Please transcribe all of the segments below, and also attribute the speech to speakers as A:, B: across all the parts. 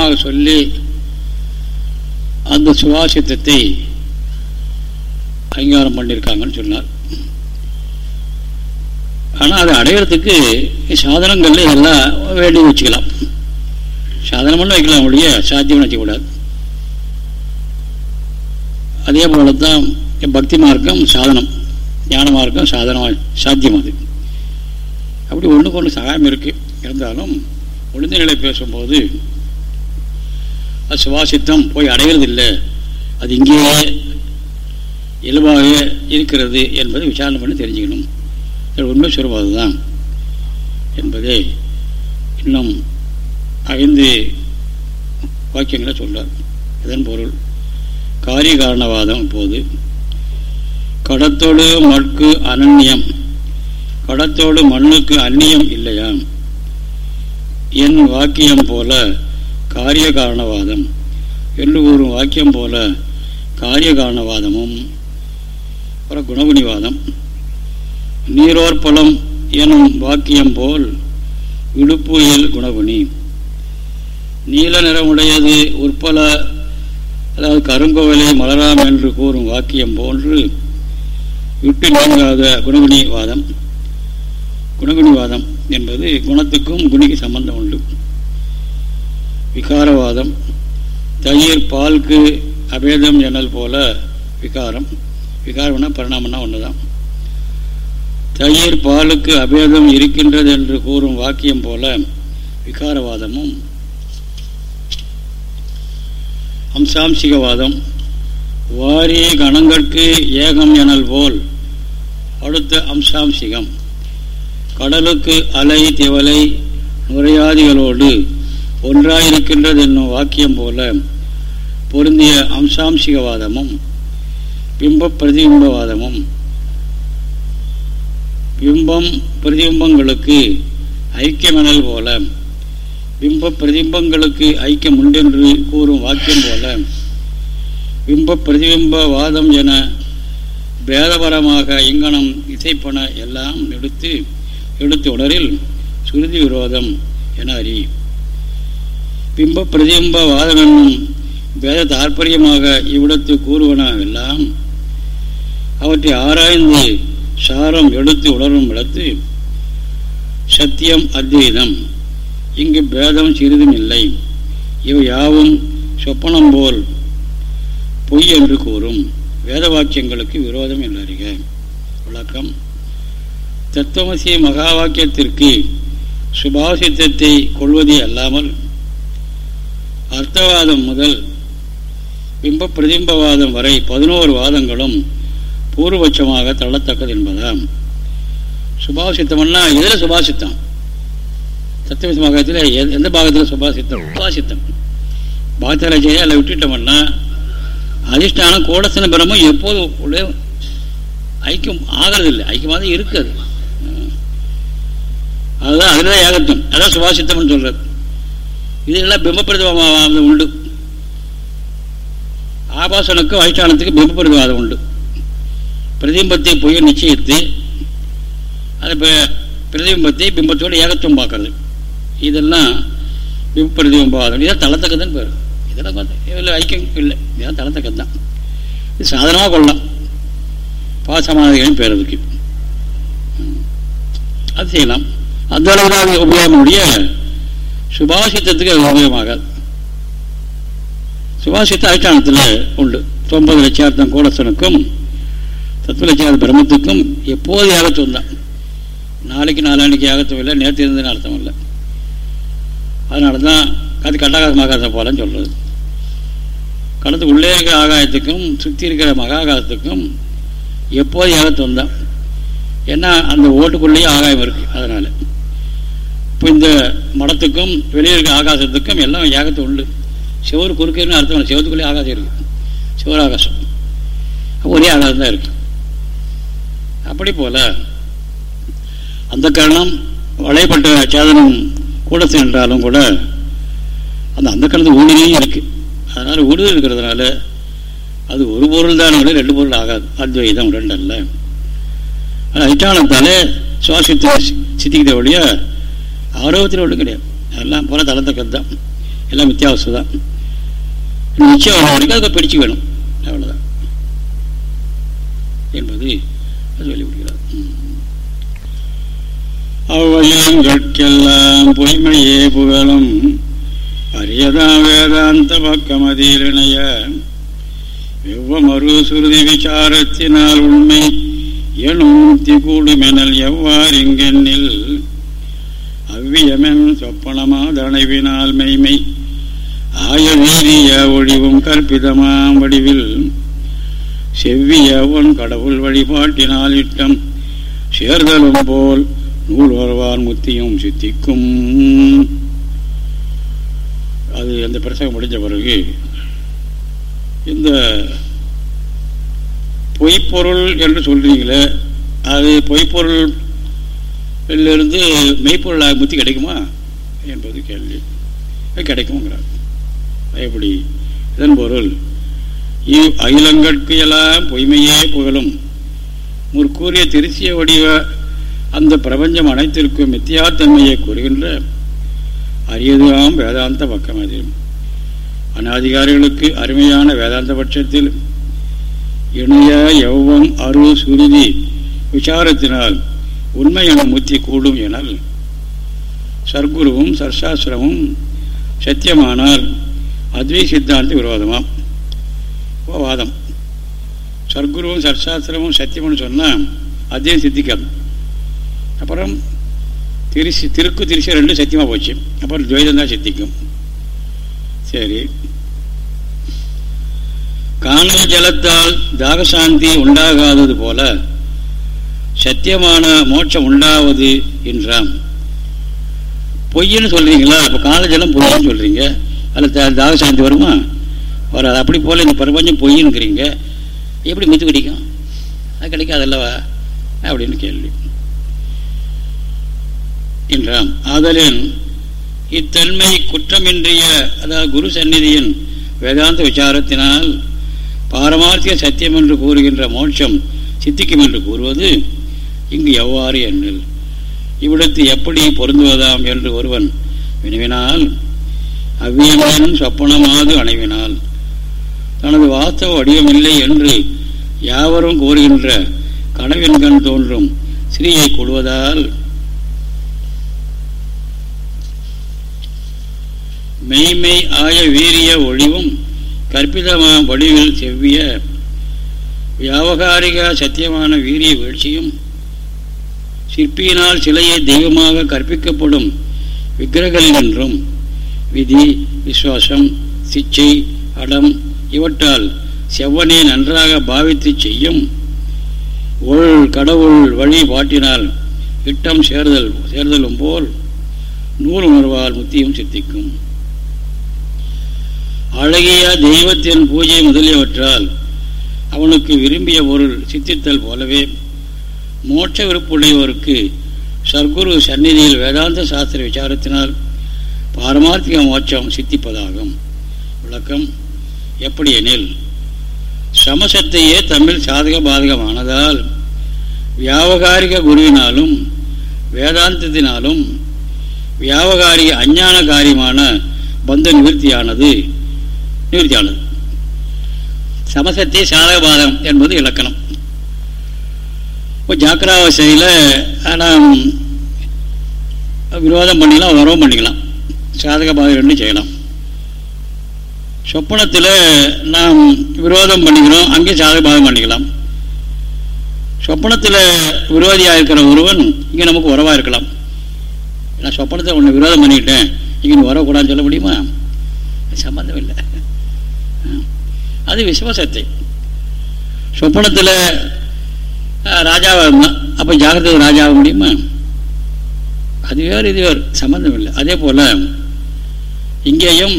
A: விளக்கமாக சொல்லி அந்த சுவாசித்தத்தை அங்கீகாரம் பண்ணியிருக்காங்கன்னு சொன்னார். ஆனால் அதை அடையிறதுக்கு சாதனங்கள்ல எல்லாம் வேண்டி வச்சுக்கலாம். சாதனமெல்லாம் வைக்கலாம் ஒழிய சாத்தியம் வச்சுக்கூடாது. அதே போல தான் பக்தி மார்க்கம் சாதனம் ஞான மார்க்கம் சாதனம் சாத்தியம் அது. அப்படி ஒன்றுக்கு ஒன்று சகாயம் இருக்கு. இருந்தாலும் ஒழுந்த நிலை பேசும்போது அது சுவாசித்தம் போய் அடைகிறது இல்லை அது இங்கேயே இயல்பாக இருக்கிறது என்பதை விசாரணை பண்ணி தெரிஞ்சுக்கணும். உண்மை சொல்வது தான் என்பதை இன்னும் ஐந்து வாக்கியங்களை சொல்றார். இதன் பொருள் காரிய காரணவாதம் இப்போது கடத்தோடு மற்கு அனன்யம் கடத்தோடு மண்ணுக்கு அந்நியம் இல்லையாம். என் வாக்கியம் போல காரிய காரணவாதம் என்று கூறும் வாக்கியம் போல காரிய காரணவாதமும் அப்புறம் குணகுணிவாதம். நீரோற்பலம் எனும் வாக்கியம் போல் இடுப்புயல் குணகுணி. நீல நிறமுடையது உற்பல அதாவது கருங்கோவிலே மலராம் என்று கூறும் வாக்கியம் போன்று விட்டு நீங்காத குணகுணிவாதம். குணகுணிவாதம் என்பது குணத்துக்கும் குணிக்கு சம்பந்தம் உண்டு. விகாரவாதம். தயிர் பால்க்கு அபேதம் எனல் போல விகாரம். விகாரம்னா பரிணாமம்னா ஒன்று தான் தயிர் பாலுக்கு அபேதம் இருக்கின்றது என்று கூறும் வாக்கியம் போல விகாரவாதமும். அம்சாம்சிகவாதம். வாரி கணங்கற்கு ஏகம் எனல் போல் அடுத்த அம்சாம்சிகம். கடலுக்கு அலை திவலை நுரையாதிகளோடு ஒன்றாயிருக்கின்றது என்னும் வாக்கியம் போல பொருந்திய அம்சாம்சிகவாதமும் பிம்ப பிரதிபிம்பவாதமும் பிம்பம் பிரதிபிம்பங்களுக்கு ஐக்கியமெனல் போல பிம்ப பிரதிபிம்பங்களுக்கு ஐக்கியம் உண்டென்று கூறும் வாக்கியம் போல பிம்ப பிரதிபிம்பவாதம் என பேதபரமாக இங்கனம் இசைப்பன எல்லாம் எடுத்து எடுத்து உடலில் சுருதி விரோதம் என அறியும் பிம்ப பிரதிபிம்ப வாதனும் வேத தாற்பயமாக இவ்விடத்து கூறுவனவெல்லாம் அவற்றை ஆராய்ந்து சாரம் எடுத்து உணரும் இடத்து சத்தியம் அத்வைதம் இங்கு பேதம் சிறிதும் இல்லை. இவை யாவும் சொப்பனம் போல் பொய் என்று கூறும். வேத வாக்கியங்களுக்கு விரோதம் என்றறிக விளக்கம். தத்துவமசி மகா வாக்கியத்திற்கு சுபாசித்தத்தை கொள்வதே அல்லாமல் அர்த்தவாதம் முதல் பிம்ப பிரதிம்பவாதம் வரை பதினோரு வாதங்களும் பூர்வபட்சமாக தள்ளத்தக்கது என்பதாம். சுபாசித்தம்னா எதில் சுபாசித்தம். சத்தியமசி மகத்தில் எந்த பாகத்தில் சுபாசித்தம்? சுபாசித்தம். பாகத்தில் செய்ய அதில் விட்டுட்டோம்னா அதிஷ்டானம் கோடசன பிரமும் எப்போது ஐக்கியம் ஆகிறதில்லை. ஐக்கியமாக தான் இருக்காது அதுதான் அதில் தான் ஏகத்துவம் அதான் சுபாசித்தம்னு சொல்றது. இதெல்லாம் பிம்பப்பிரதிவாதம் உண்டு. ஆபாசனுக்கும் அதிஷ்டானத்துக்கும் பிம்பப்பிரதிவாதம் உண்டு. பிரதிபிம்பத்தை பொய்ய நிச்சயித்து அது பிரதிபிம்பத்தை பிம்பத்தோடு ஏகத்துவம் பார்க்கறது. இதெல்லாம் பிம்ப பிரதிபிம்பவாதம் இதான் தளத்தக்கதுன்னு பேர். இதெல்லாம் இதில் ஐக்கியம் இல்லை. இதான் தளத்தக்கது தான் இது சாதனமாக கொள்ளலாம். பாசமானதுன்னு பேர் அதுக்கு. அது செய்யலாம். அந்த அளவுக்கு உபயோகமுடைய சுபாஷித்தத்துக்கு அது உபயோகமாகாது சுபாஷித்த அதிஷ்டானத்தில் உண்டு. தொம்பது லட்சார்த்தம் கோலசனுக்கும் தத்துவ லட்சார்த்த பிரம்மத்துக்கும் எப்போது யாகத்துவம் தான் நாளைக்கு நாளானிக்கு யாகத்துவம் இல்லை நேற்று இருந்ததுன்னு அர்த்தம் இல்லை. அதனால தான் அது கட்டாகாசமாக போலன்னு சொல்கிறது கடந்து உள்ளே இருக்கிற ஆகாயத்துக்கும் சுற்றி இருக்கிற மகாகாசத்துக்கும் எப்போது யாகத்துவம் தான் ஏன்னா அந்த ஓட்டுக்குள்ளேயும் ஆகாயம் இருக்குது அதனால். இப்போ இந்த மடத்துக்கும் வெளியே இருக்க ஆகாசத்துக்கும் எல்லாம் ஏகத்தை உண்டு. சிவர் குறுக்கேன்னு அர்த்தம் சிவத்துக்குள்ளே ஆகாசம் இருக்கு. சிவர் ஆகாசம். ஒரே ஆகாசம் தான் இருக்கு. அப்படி போல அந்த காரணம் வளையப்பட்ட சேதனம் கூட சென்றாலும் கூட அந்த அந்த காலத்து ஊழிலையும் இருக்கு. அதனால் ஊடுதல் இருக்கிறதுனால அது ஒரு பொருள் தான் ரெண்டு பொருள் ஆகாது. அத்வைதம் ரெண்டு அல்ல. அதிஷ்டானத்தாலே சுவாசித்து சித்திக்கிட்ட வழியா ஆரோக்கியத்தில் ஒன்றும் கிடையாது. எல்லாம் போல தளத்தக்கது தான். எல்லாம் வித்தியாசம் தான். நிச்சயம் வர வரைக்கும் அதுக்கு பிடிச்சு வேணும். அவ்வளோதான் என்பது அது வெளிப்படுகிறார் அவ்வையங்கட்கெல்லாம் பொய்மையே புகழும். அரியதா வேதாந்த பக்கமதியிலிணைய. வெவ்வமறு சுருதி விசாரத்தினால் உண்மை எனும் திகூடுமெனல் எவ்வாறு எவ்வாறிங்கெண்ணில் அவ்வியமென் சொப்பனமாதணைவினால் மெய்மை. ஆய வீரிய ஒழிவும் கற்பிதமாம் வடிவில். செவ்விய உன் கடவுள் வழிபாட்டினால் இட்டம். சேர்தலும் போல் நூல் வருவான் முத்தியும் சித்திக்கும். அது அந்த பிரசங்கம் முடிஞ்ச பிறகு இந்த பொய்ப்பொருள் என்று சொல்றீங்களே அது பொய்ப்பொருள் இருந்து மெய்ப்பொருளாக முத்தி கிடைக்குமா? என்பது கேள்வி. கிடைக்குங்கிறார் எப்படி? இதன் பொருள் இவ் அகிலங்கட்கு எல்லாம் பொய்மையே புகழும். முற்கூறிய திருச்சிய வடிவ அந்த பிரபஞ்சம் அனைத்திற்கும் மித்தியாத்தன்மையை கூறுகின்ற அரியதாம் வேதாந்த பக்கம் அது. அனாதிகாரிகளுக்கு அருமையான வேதாந்த பட்சத்தில் இணைய எவ்வம் அரு சுருதி விசாரத்தினால் உண்மையான முத்தி கூடும் எனல். சர்க்குருவும் சர்சாஸ்திரமும் சத்தியமானால் அத்வை சித்தாந்த விரோதமாம். வாதம் சர்க்குருவும் சர்சாஸ்திரமும் சத்தியம்னு சொன்னால் அதையும் சித்திக்காது அப்புறம் திருசி திருக்கு திருச்சி ரெண்டும் சத்தியமாக போச்சு. அப்புறம் துவைதம் தான் சித்திக்கும். சரி. காணல் ஜலத்தால் தாகசாந்தி உண்டாகாதது போல சத்தியமான மோட்சம் உண்டாவது என்றாம் பொய்ன்னு சொல்கிறீங்களா அப்போ காலேஜெல்லாம் பொய்ன்னு சொல்கிறீங்க அதில் தாகசாந்தி வருமா? வராது. அப்படி போல் இந்த பிரபஞ்சம் பொய்னுங்கிறீங்க எப்படி மித்து கிடைக்கும்? அது கிடைக்காதல்லவா அப்படின்னு கேள்வி. என்றாம் ஆதலின் இத்தன்மை குற்றமின்றிய அதாவது குரு சந்நிதியின் வேதாந்த விசாரத்தினால் பாரமார்த்திய சத்தியம் என்று கூறுகின்ற மோட்சம் சித்திக்கும் என்று கூறுவது இங்கு எவ்வாறு எண்ணில்? இவ்விடத்து எப்படி பொருந்துவதாம் என்று ஒருவன் வினவினால் அவ்வியமன் சொப்பனமாது அணைவினால் தனது வாஸ்தவ வடிவமில்லை என்று யாவரும் கூறுகின்ற கனவின்கண் தோன்றும் ஸ்ரீயை கொள்வதால் மெய்மை ஆய வீரிய ஒளிவும் கற்பிதமான வடிவில் செவ்விய வியாபகாரிக சத்தியமான வீரிய வீழ்ச்சியும் சிற்பியினால் சிலையை தெய்வமாக கற்பிக்கப்படும் விக்கிரகங்கள் என்றும் விதி விசுவாசம் சிச்சை அடம் இவற்றால் செவ்வனே நன்றாக பாவித்து செய்யும். ஒள் கடவுள் வழி பாட்டினால் இட்டம் சேர்தல் சேர்தலும் போல் நூல் உணர்வால் முத்தியும் சித்திக்கும். அழகிய தெய்வத்தின் பூஜை முதலியவற்றால் அவனுக்கு விரும்பிய பொருள் சித்தித்தல் போலவே மோட்ச விருப்புடையோருக்கு சர்க்குரு சந்நிதியில் வேதாந்த சாஸ்திர விசாரத்தினால் பாரமார்த்திக மோட்சம் சித்திப்பதாகும். விளக்கம் எப்படி எனில் சமசத்தையே தமிழ் சாதக பாதகமானதால் வியாபகாரிக குருவினாலும் வேதாந்தத்தினாலும் வியாபகாரிக அஞ்ஞான காரியமான பந்த நிவர்த்தியானது நிவர்த்தியானது. சமசத்தை சாதகபாதம் என்பது இலக்கணம். இப்போ ஜாக்கிராவசையில் நாம் விரோதம் பண்ணிக்கலாம் வரவும் பண்ணிக்கலாம். சாதக பாதை ரெண்டும் செய்யலாம். சொப்பனத்தில் நாம் விரோதம் பண்ணிக்கிறோம் அங்கேயும் சாதக பாதம் பண்ணிக்கலாம். சொப்பனத்தில் விரோதியாக இருக்கிற ஒருவன் இங்கே நமக்கு உறவாக இருக்கலாம். நான் சொப்பனத்தை ஒன்று விரோதம் பண்ணிக்கிட்டேன் இங்கே வரக்கூடாதுன்னு சொல்ல முடியுமா? சம்மந்தம் இல்லை. அது விசுவாசத்தை. சொப்பனத்தில் ராஜாவாக இருந்தான் அப்போ ஜாகிரதை ராஜாவாக முடியுமா? அது வேறு இது வேறு சம்மந்தம் இல்லை. அதே போல் இங்கேயும்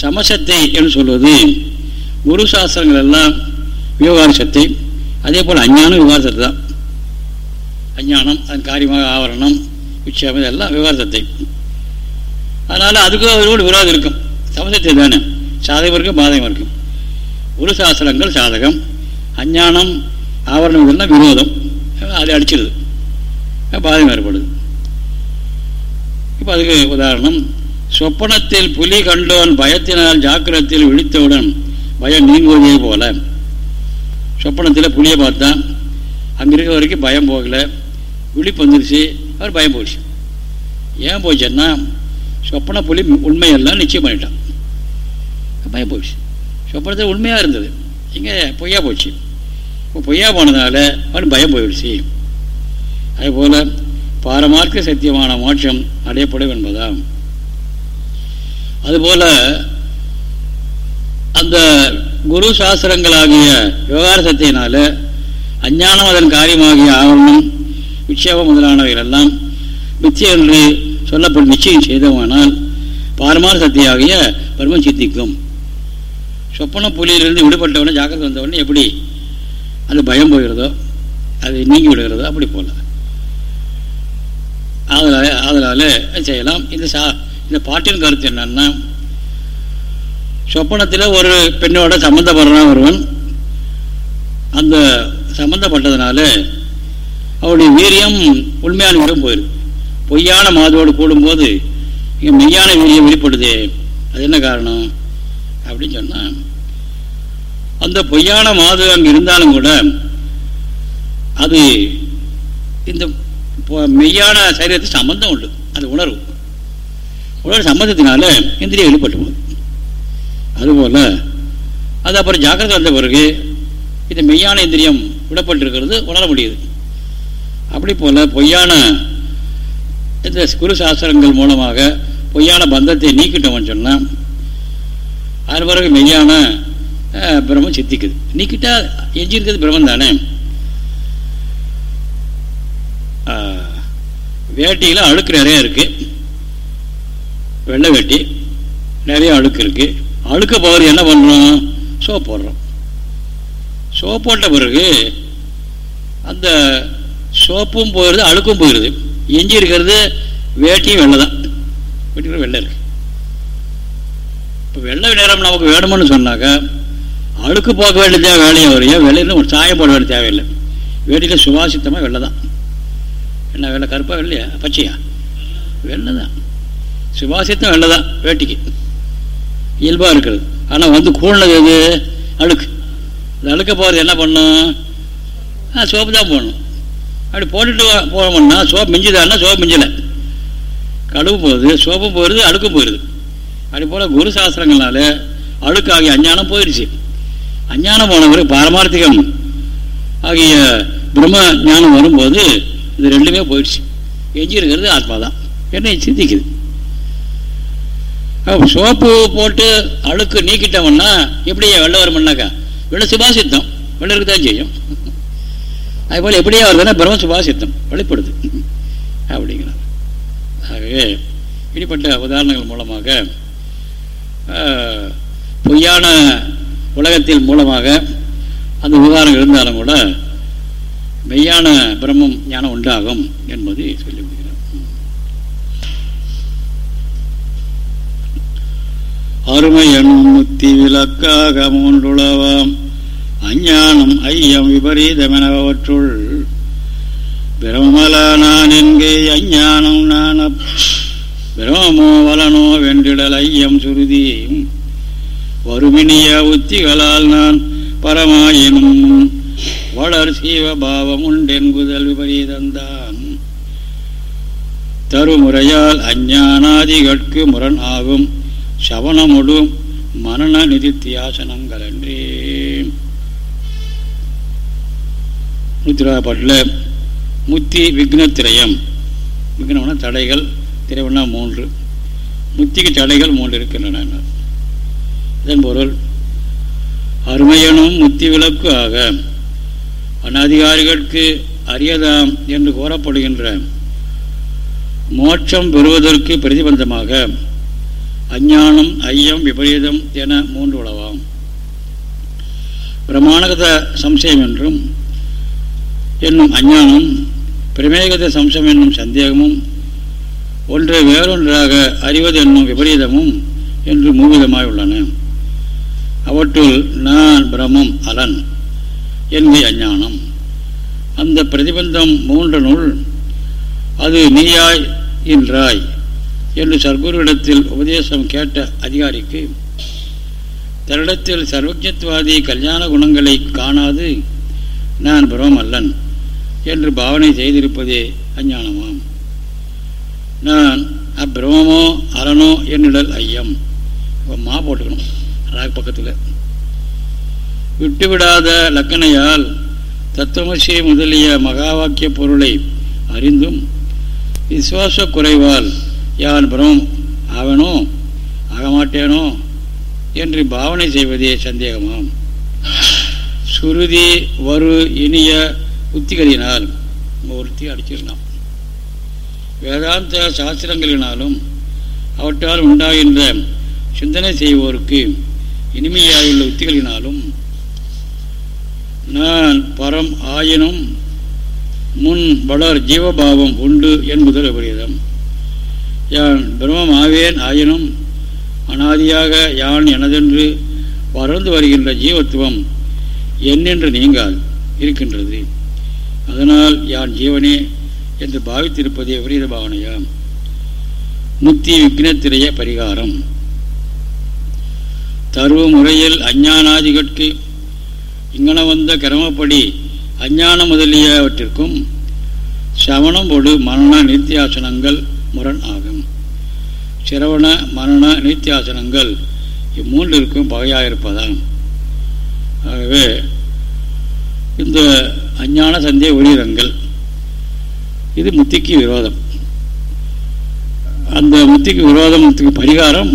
A: சமசத்தை என்று சொல்வது குரு சாஸ்திரங்கள் எல்லாம் விவகார சத்தை அதே போல் அஞ்ஞானம் விவகார சத்தை தான். அஞ்ஞானம் அதன் காரியமாக ஆவரணம் விட்சேபம் இதெல்லாம் விவகார சத்தை அதனால் அதுக்கும் அதோடு விரோதம் இருக்கும். சமசத்தை தானே? சாதகம் இருக்கும் பாதகம் இருக்கும். குரு சாஸ்திரங்கள் சாதகம். அஞ்ஞானம் ஆவரணம் இதெல்லாம் விரோதம். அதை அடிச்சிடுது பாதகம் ஏற்படுது இப்போ அதுக்கு உதாரணம் சொப்பனத்தில் புலி கண்டோன் பயத்தினால் ஜாக்கிரத்தில் விழித்தவுடன் பயம் நீங்குவதே போல. சொப்பனத்தில் புலியை பார்த்தான் அங்கே இருக்கிற வரைக்கும் பயம் போகலை. விழிப்பு வந்துருச்சு அவர் பயம் போயிடுச்சு ஏன் போச்சுன்னா சொப்பன புலி உண்மையெல்லாம் நிச்சயம் பண்ணிட்டான். பயம் போயிடுச்சு. சொப்பனத்தில் உண்மையாக இருந்தது. இங்கே பொய்யா போச்சு. பொய்யா போனதால் அவன் பயம் போயிடுச்சு. அதுபோல் பாரமார்க்க சத்தியமான மோட்சம் அடையப்படும் என்பதாம். அதுபோல் அந்த குரு சாஸ்திரங்களாகிய விவகார சத்தியினால அஞ்ஞானம் அதன் காரியமாகிய ஆவரணம் விட்சேபம் முதலானவைகள் எல்லாம் மித்திய என்று சொல்லப்படும் நிச்சயம் செய்தவானால் பாரமார சக்தியாகிய பரம சித்திக்கும் சொப்பன புலியிலிருந்து விடுபட்டவன ஜாக்கிரதை வந்தவொடனே எப்படி அது பயம் போகிறதோ அது நீங்கி விடுகிறதோ அப்படி போல. ஆதலால் ஆதலால் செய்யலாம்? இந்த சா இந்த பாட்டின் கருத்து என்னன்னா சொப்பனத்தில் ஒரு பெண்ணோட சம்மந்தப்படுறான் ஒருவன் அந்த சம்மந்தப்பட்டதுனால அவருடைய வீரியம் உண்மையான வீரம் போயிருக்கு பொய்யான மாதோடு கூடும்போது இங்கே மெய்யான வீரியம் வெளிப்படுது அது என்ன காரணம்? அப்படின்னு சொன்னால் அந்த பொய்யான மாது அங்கே இருந்தாலும் கூட அது இந்த மெய்யான சரீரத்துக்கு சம்பந்தம் உண்டு. அது உணர்வு. உணர்வு சம்பந்தத்தினால இந்திரியம் வெளிப்பட்டு போகுது. அதுபோல் அது அப்புறம் ஜாக்கிரதை வந்த பிறகு இந்த மெய்யான இந்திரியம் விடப்பட்டிருக்கிறது உணர முடியுது. அப்படி போல் பொய்யான இந்த குரு சாஸ்திரங்கள் மூலமாக பொய்யான பந்தத்தை நீக்கிட்டோம்னு சொன்னால் அது பிறகு மெய்யான பிரம்மம் சித்திக்குது. நீக்கிட்டா எஞ்சி இருக்கிறது பிரம்மம் தானே வேட்டியில் அழுக்கு நிறைய இருக்குது வெள்ளை வேட்டி நிறைய அழுக்கு இருக்குது அழுக்க போகிறது என்ன பண்ணுறோம்? சோப் போடுறோம். சோப் போட்ட பிறகு அந்த சோப்பும் போயிடுது அழுக்கும் போயிடுது. எஞ்சி இருக்கிறது வேட்டியும் வெள்ளை தான். வெட்டி வெள்ளை இருக்கு. இப்போ வெள்ளை நேரம் நமக்கு வேணும்னு சொன்னாக்கா அழுக்கு போக வேண்டிய தேவை வேலையை வரையும் வெளியில் ஒரு சாயம் போட வேண்டிய தேவையில்லை. வேட்டியில் சுவாசித்தமாக வெள்ளை தான். என்ன வெள்ளை கருப்பாக வெள்ளையா? பச்சையா? வெள்ளை தான். சுவாசித்தம் வெள்ளை தான் வேட்டிக்கு. இயல்பாக இருக்கிறது. ஆனால் வந்து கூழ்னது எது? அழுக்கு. அது அழுக்க போகிறது என்ன பண்ணும்? சோப்பு தான் போடணும். அப்படி போட்டுட்டு போனோம்னா சோப்பு மிஞ்சுதான்னா சோப்பு மிஞ்சலை. கழுவு போகுது சோப்பும் போயிடுது அழுக்கும் போயிடுது. அப்படி போல் குரு சாஸ்திரங்களால அழுக்கு அஞ்ஞானம் போயிடுச்சு. அஞ்ஞானம் போனவர் பாரமார்த்திகம். ஆகிய பிரம்ம ஞானம் வரும்போது இது ரெண்டுமே போயிடுச்சு. எஞ்சி இருக்கிறது ஆத்மா தான் என்ன சிந்திக்குது. சோப்பு போட்டு அழுக்கு நீக்கிட்டோம்னா எப்படியே வெள்ளம் வரும்னாக்கா? வெள்ள சுபாசித்தம். வெள்ள இருக்குதான் செய்யும் அதுபோல் எப்படியே வருதுன்னா பிரம்ம சுபாசித்தம். வெளிப்படுது அப்படிங்கிறார். ஆகவே இப்படிப்பட்ட உதாரணங்கள் மூலமாக பொய்யான உலகத்தில் மூலமாக அந்த விவகாரம் இருந்தாலும் கூட மெய்யான பிரம்மம் ஞானம் உண்டாகும் என்பதை சொல்லி முடிகிறார் அருமை எனும் முத்தி விளக்காக மூன்றுளவாம். அஞ்ஞானம் ஐயம் விபரீதமெனவற்றுள் பிரமமல நான் என்கே அஞ்ஞானம் நான் பிரமமோ வலனோ வென்றிடல் ஐயம் சுருதியும் வருமினிய உத்திகளால் நான் பரமாயினும் வளர் சீவபாவம் உண்டென்புதல் விபரீதந்தான். தருமுறையால் அஞ்ஞானாதிகட்கு முரண் ஆகும் சவணமுடும் மரண நிதித்தியாசனங்கள் என்றே நூத்திராபாட்டில் முத்தி விக்னத்திரயம். விக்னம்னா தடைகள் திரைவனா மூன்று. முத்திக்கு தடைகள் மூன்று இருக்கின்றன. இதன் பொருள் அருமையனும் முத்தி விளக்கு ஆக அனதிகாரிகளுக்கு அறியதாம் என்று கூறப்படுகின்ற மோட்சம் பெறுவதற்கு பிரதிபந்தமாக அஞ்ஞானம் ஐயம் விபரீதம் என மூன்று உளவாம். பிரமாணகத சம்சயம் என்றும் என்னும் அஞ்ஞானம் பிரமேகத சம்சம் என்னும் சந்தேகமும் ஒன்றை வேறொன்றாக அறிவது என்னும் விபரீதமும் என்று மூவிதமாய் உள்ளன. அவற்றுள் நான் பிரமம் அலன். என்கை அஞ்ஞானம். அந்த பிரதிபந்தம் மூன்றனுள் அது நீயாய் என்றாய் என்று சர்க்குருவிடத்தில் உபதேசம் கேட்ட அதிகாரிக்கு தன்னிடத்தில் சர்வஜத்வாதி கல்யாண குணங்களை காணாது நான் பிரமல்லன் என்று பாவனை செய்திருப்பதே அஞ்ஞானமாம். நான் அப்பிரமோ அரணோ என்னிடல் ஐயம். மா போட்டுக்கணும். ராக் பக்கத்தில். விட்டுவிடாத லக்கணையால் தத்துவமசி முதலிய மகா வாக்கிய பொருளை அறிந்தும் விசுவாச குறைவால் யான் பிரமம் ஆவனோ ஆகமாட்டேனோ என்று பாவனை செய்வதே சந்தேகமாம். சுருதி வரு இனிய உத்திகளினால் ஒருத்தி அடிச்சிடலாம் வேதாந்த சாஸ்திரங்களினாலும் அவற்றால் உண்டாகின்ற சிந்தனை செய்வோருக்கு இனிமையாயுள்ள உத்திகளினாலும் நான் பரம் ஆயினும் முன் வளர் ஜீவபாவம் உண்டு என்பதில் விபரீதம் யான் பிரம்மம் ஆவேன் ஆயினும் அனாதியாக யான் எனதென்று வளர்ந்து வருகின்ற ஜீவத்துவம் என்னென்று நீங்கால் இருக்கின்றது. அதனால் யான் ஜீவனே என்று பாவித்திருப்பதே விபரீத பாவனையாம் முத்தி விக்னத்திரைய பரிகாரம். தருவ முறையில் அஞ்ஞானாதிகட்கு இங்கன வந்த கிரமப்படி அஞ்ஞானம் முதலியவற்றிற்கும் சவணம் பொடு மரண நித்தியாசனங்கள் முரண் ஆகும். சிரவண மரண நித்தியாசனங்கள் இம்மூன்றிற்கும் பகையாயிருப்பதாம். ஆகவே இந்த அஞ்ஞான சந்தேக ஒளிரங்கள் இது முத்திக்கு விரோதம். அந்த முத்திக்கு விரோதத்துக்கு பரிகாரம்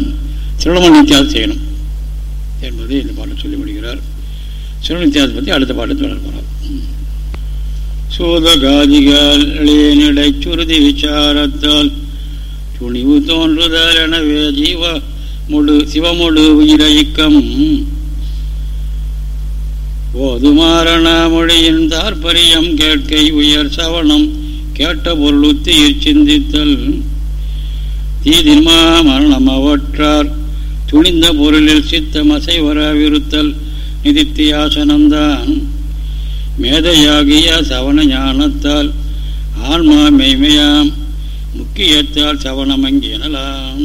A: சிரவண நித்தியாசம் செய்யணும். என்பதை இந்த பாட்டில் சொல்லி முடிகிறார் சிரவண நித்தியாசம் பற்றி அடுத்த பாட்டில் பாட்டு தொடர்பார் சூதகாதிகளிடை சுருதி விசாரத்தால் துணிவு தோன்றுதல் எனவே ஜீவ முழு சிவமுழு உயிரயிக்கம். ஓதுமாரண மொழியின் தாற்பரியம் கேட்கை உயர் சவணம் கேட்ட பொருளுத்து சிந்தித்தல். தீதின்மா மரணம் அவற்றார் துணிந்த பொருளில் சித்தம் அசைவர விருத்தல் நிதித்தியாசனம்தான். மேதையாகிய சவண ஞானத்தால் ஆன்மா மெய்மையாம் முக்கியத்தால் சவணமங்கியனலாம்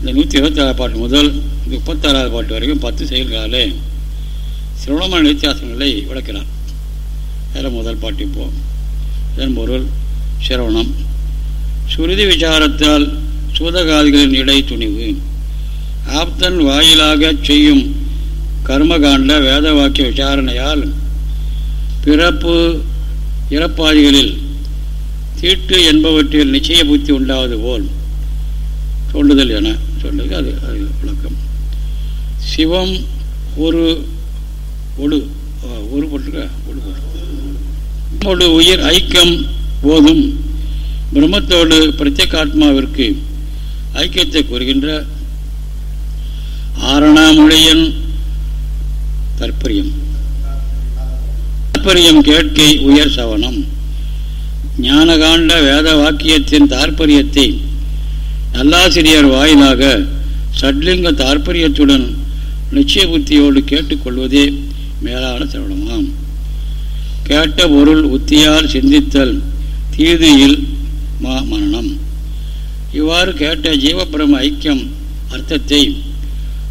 A: இந்த நூற்றி இருபத்தாறு பாட்டு முதல் முப்பத்தாறாவது பாட்டு வரைக்கும் பத்து செயல்காலே சிரவணமான நித்தியாசங்களை விளக்கிறார் அதில் முதல் பாட்டு இப்போ. இதன் பொருள் சிரவணம். சுருதி விசாரத்தால் சூதகாதிகளின் இடை துணிவு. ஆப்தன் வாயிலாக செய்யும் கர்மகாண்ட வேத வாக்கிய விசாரணையால் பிறப்பு இறப்பாதிகளில் தீட்டு என்பவற்றில் நிச்சய புத்தி உண்டாவது போல் தோன்றுதல் என சொல்லுது. அது அது விளக்கம். சிவம் ஒரு ஒடு ஒரு போட்டுக்க ஒடு உயிர் ஐக்கியம் போதும். பிரம்மத்தோடு பிரத்யேகாத்மாவிற்கு ஐக்கியத்தை கூறுகின்ற ஆரணாமொழியன் தற்பரியம். தாற்பரியம் கேட்கை உயர் சவனம் ஞானகாண்ட வேத வாக்கியத்தின் தாற்பரியத்தை நல்லாசிரியர் வாயிலாக சட்லிங்க தாற்பரியத்துடன் நிச்சய புத்தியோடு கேட்டுக்கொள்வதே மேலான சிரவணமாம் கேட்ட பொருள் உத்தியால் சிந்தித்தல் தீதியில் மா மரணம். இவ்வாறு கேட்ட ஜீவபிரம ஐக்கியம் அர்த்தத்தை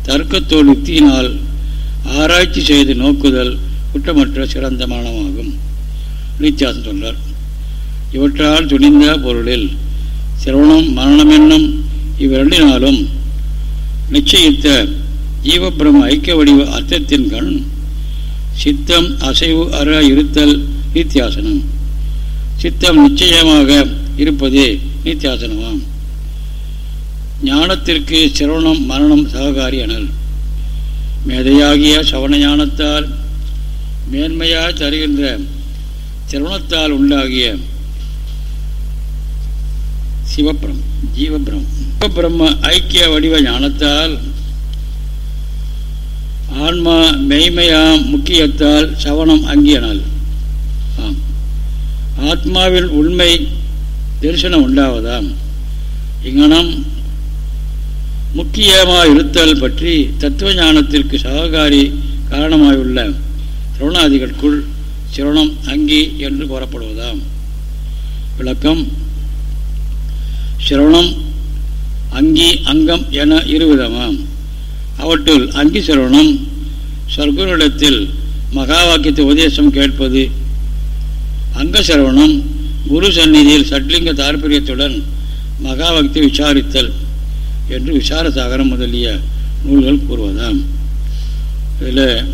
A: தர்க்கத்தோடு யுக்தியினால் ஆராய்ச்சி செய்து நோக்குதல் குற்றமற்ற சிறந்த மரணமாகும் நித்தியாசம் சொல்றார் இவற்றால் துணிந்த பொருளில் சிரவணம் மரணம் என்னும் இவ்விரண்டினாலும் நிச்சயித்த ஜீவபிரம ஐக்கிய வடிவ அர்த்தத்தின் கண் சித்தம் அசைவு அற இருத்தல் நித்தியாசனம் சித்தம் நிச்சயமாக இருப்பதே நித்தியாசனமாம் ஞானத்திற்கு சிரவணம் மரணம் சககாரி அனல். மேதையாகிய சவண ஞானத்தால் மேன்மையாக தருகின்ற சிரவணத்தால் உண்டாகிய சிவபிரம் ஜீவபிரம். சிவபிரம்ம ஐக்கிய வடிவ ஞானத்தால் ஆன்மா மெய்மையாம் முக்கியத்தால் சவணம் அங்கியனால் ஆம். ஆத்மாவில் உண்மை தரிசனம் உண்டாவதாம். இங்கனம் முக்கியமாக இருத்தல் பற்றி தத்துவ ஞானத்திற்கு சககாரி காரணமாயுள்ள சிரவணாதிகளுக்குள் சிரவணம் அங்கி என்று கூறப்படுவதாம். விளக்கம் சிரவணம் அங்கி அங்கம் என இருவிதமாம். அவற்றுள் அங்கி சிரவணம் சர்க்குரிடத்தில் மகா வாக்கியத்தை உபதேசம் கேட்பது. அங்க சிரவணம் குரு சந்நிதியில் சட்லிங்க தாற்பயத்துடன் மகா வாக்கியத்தை விசாரித்தல். என்று விசார சாகரம் முதலிய நூல்கள் கூறுவதாம். இதில்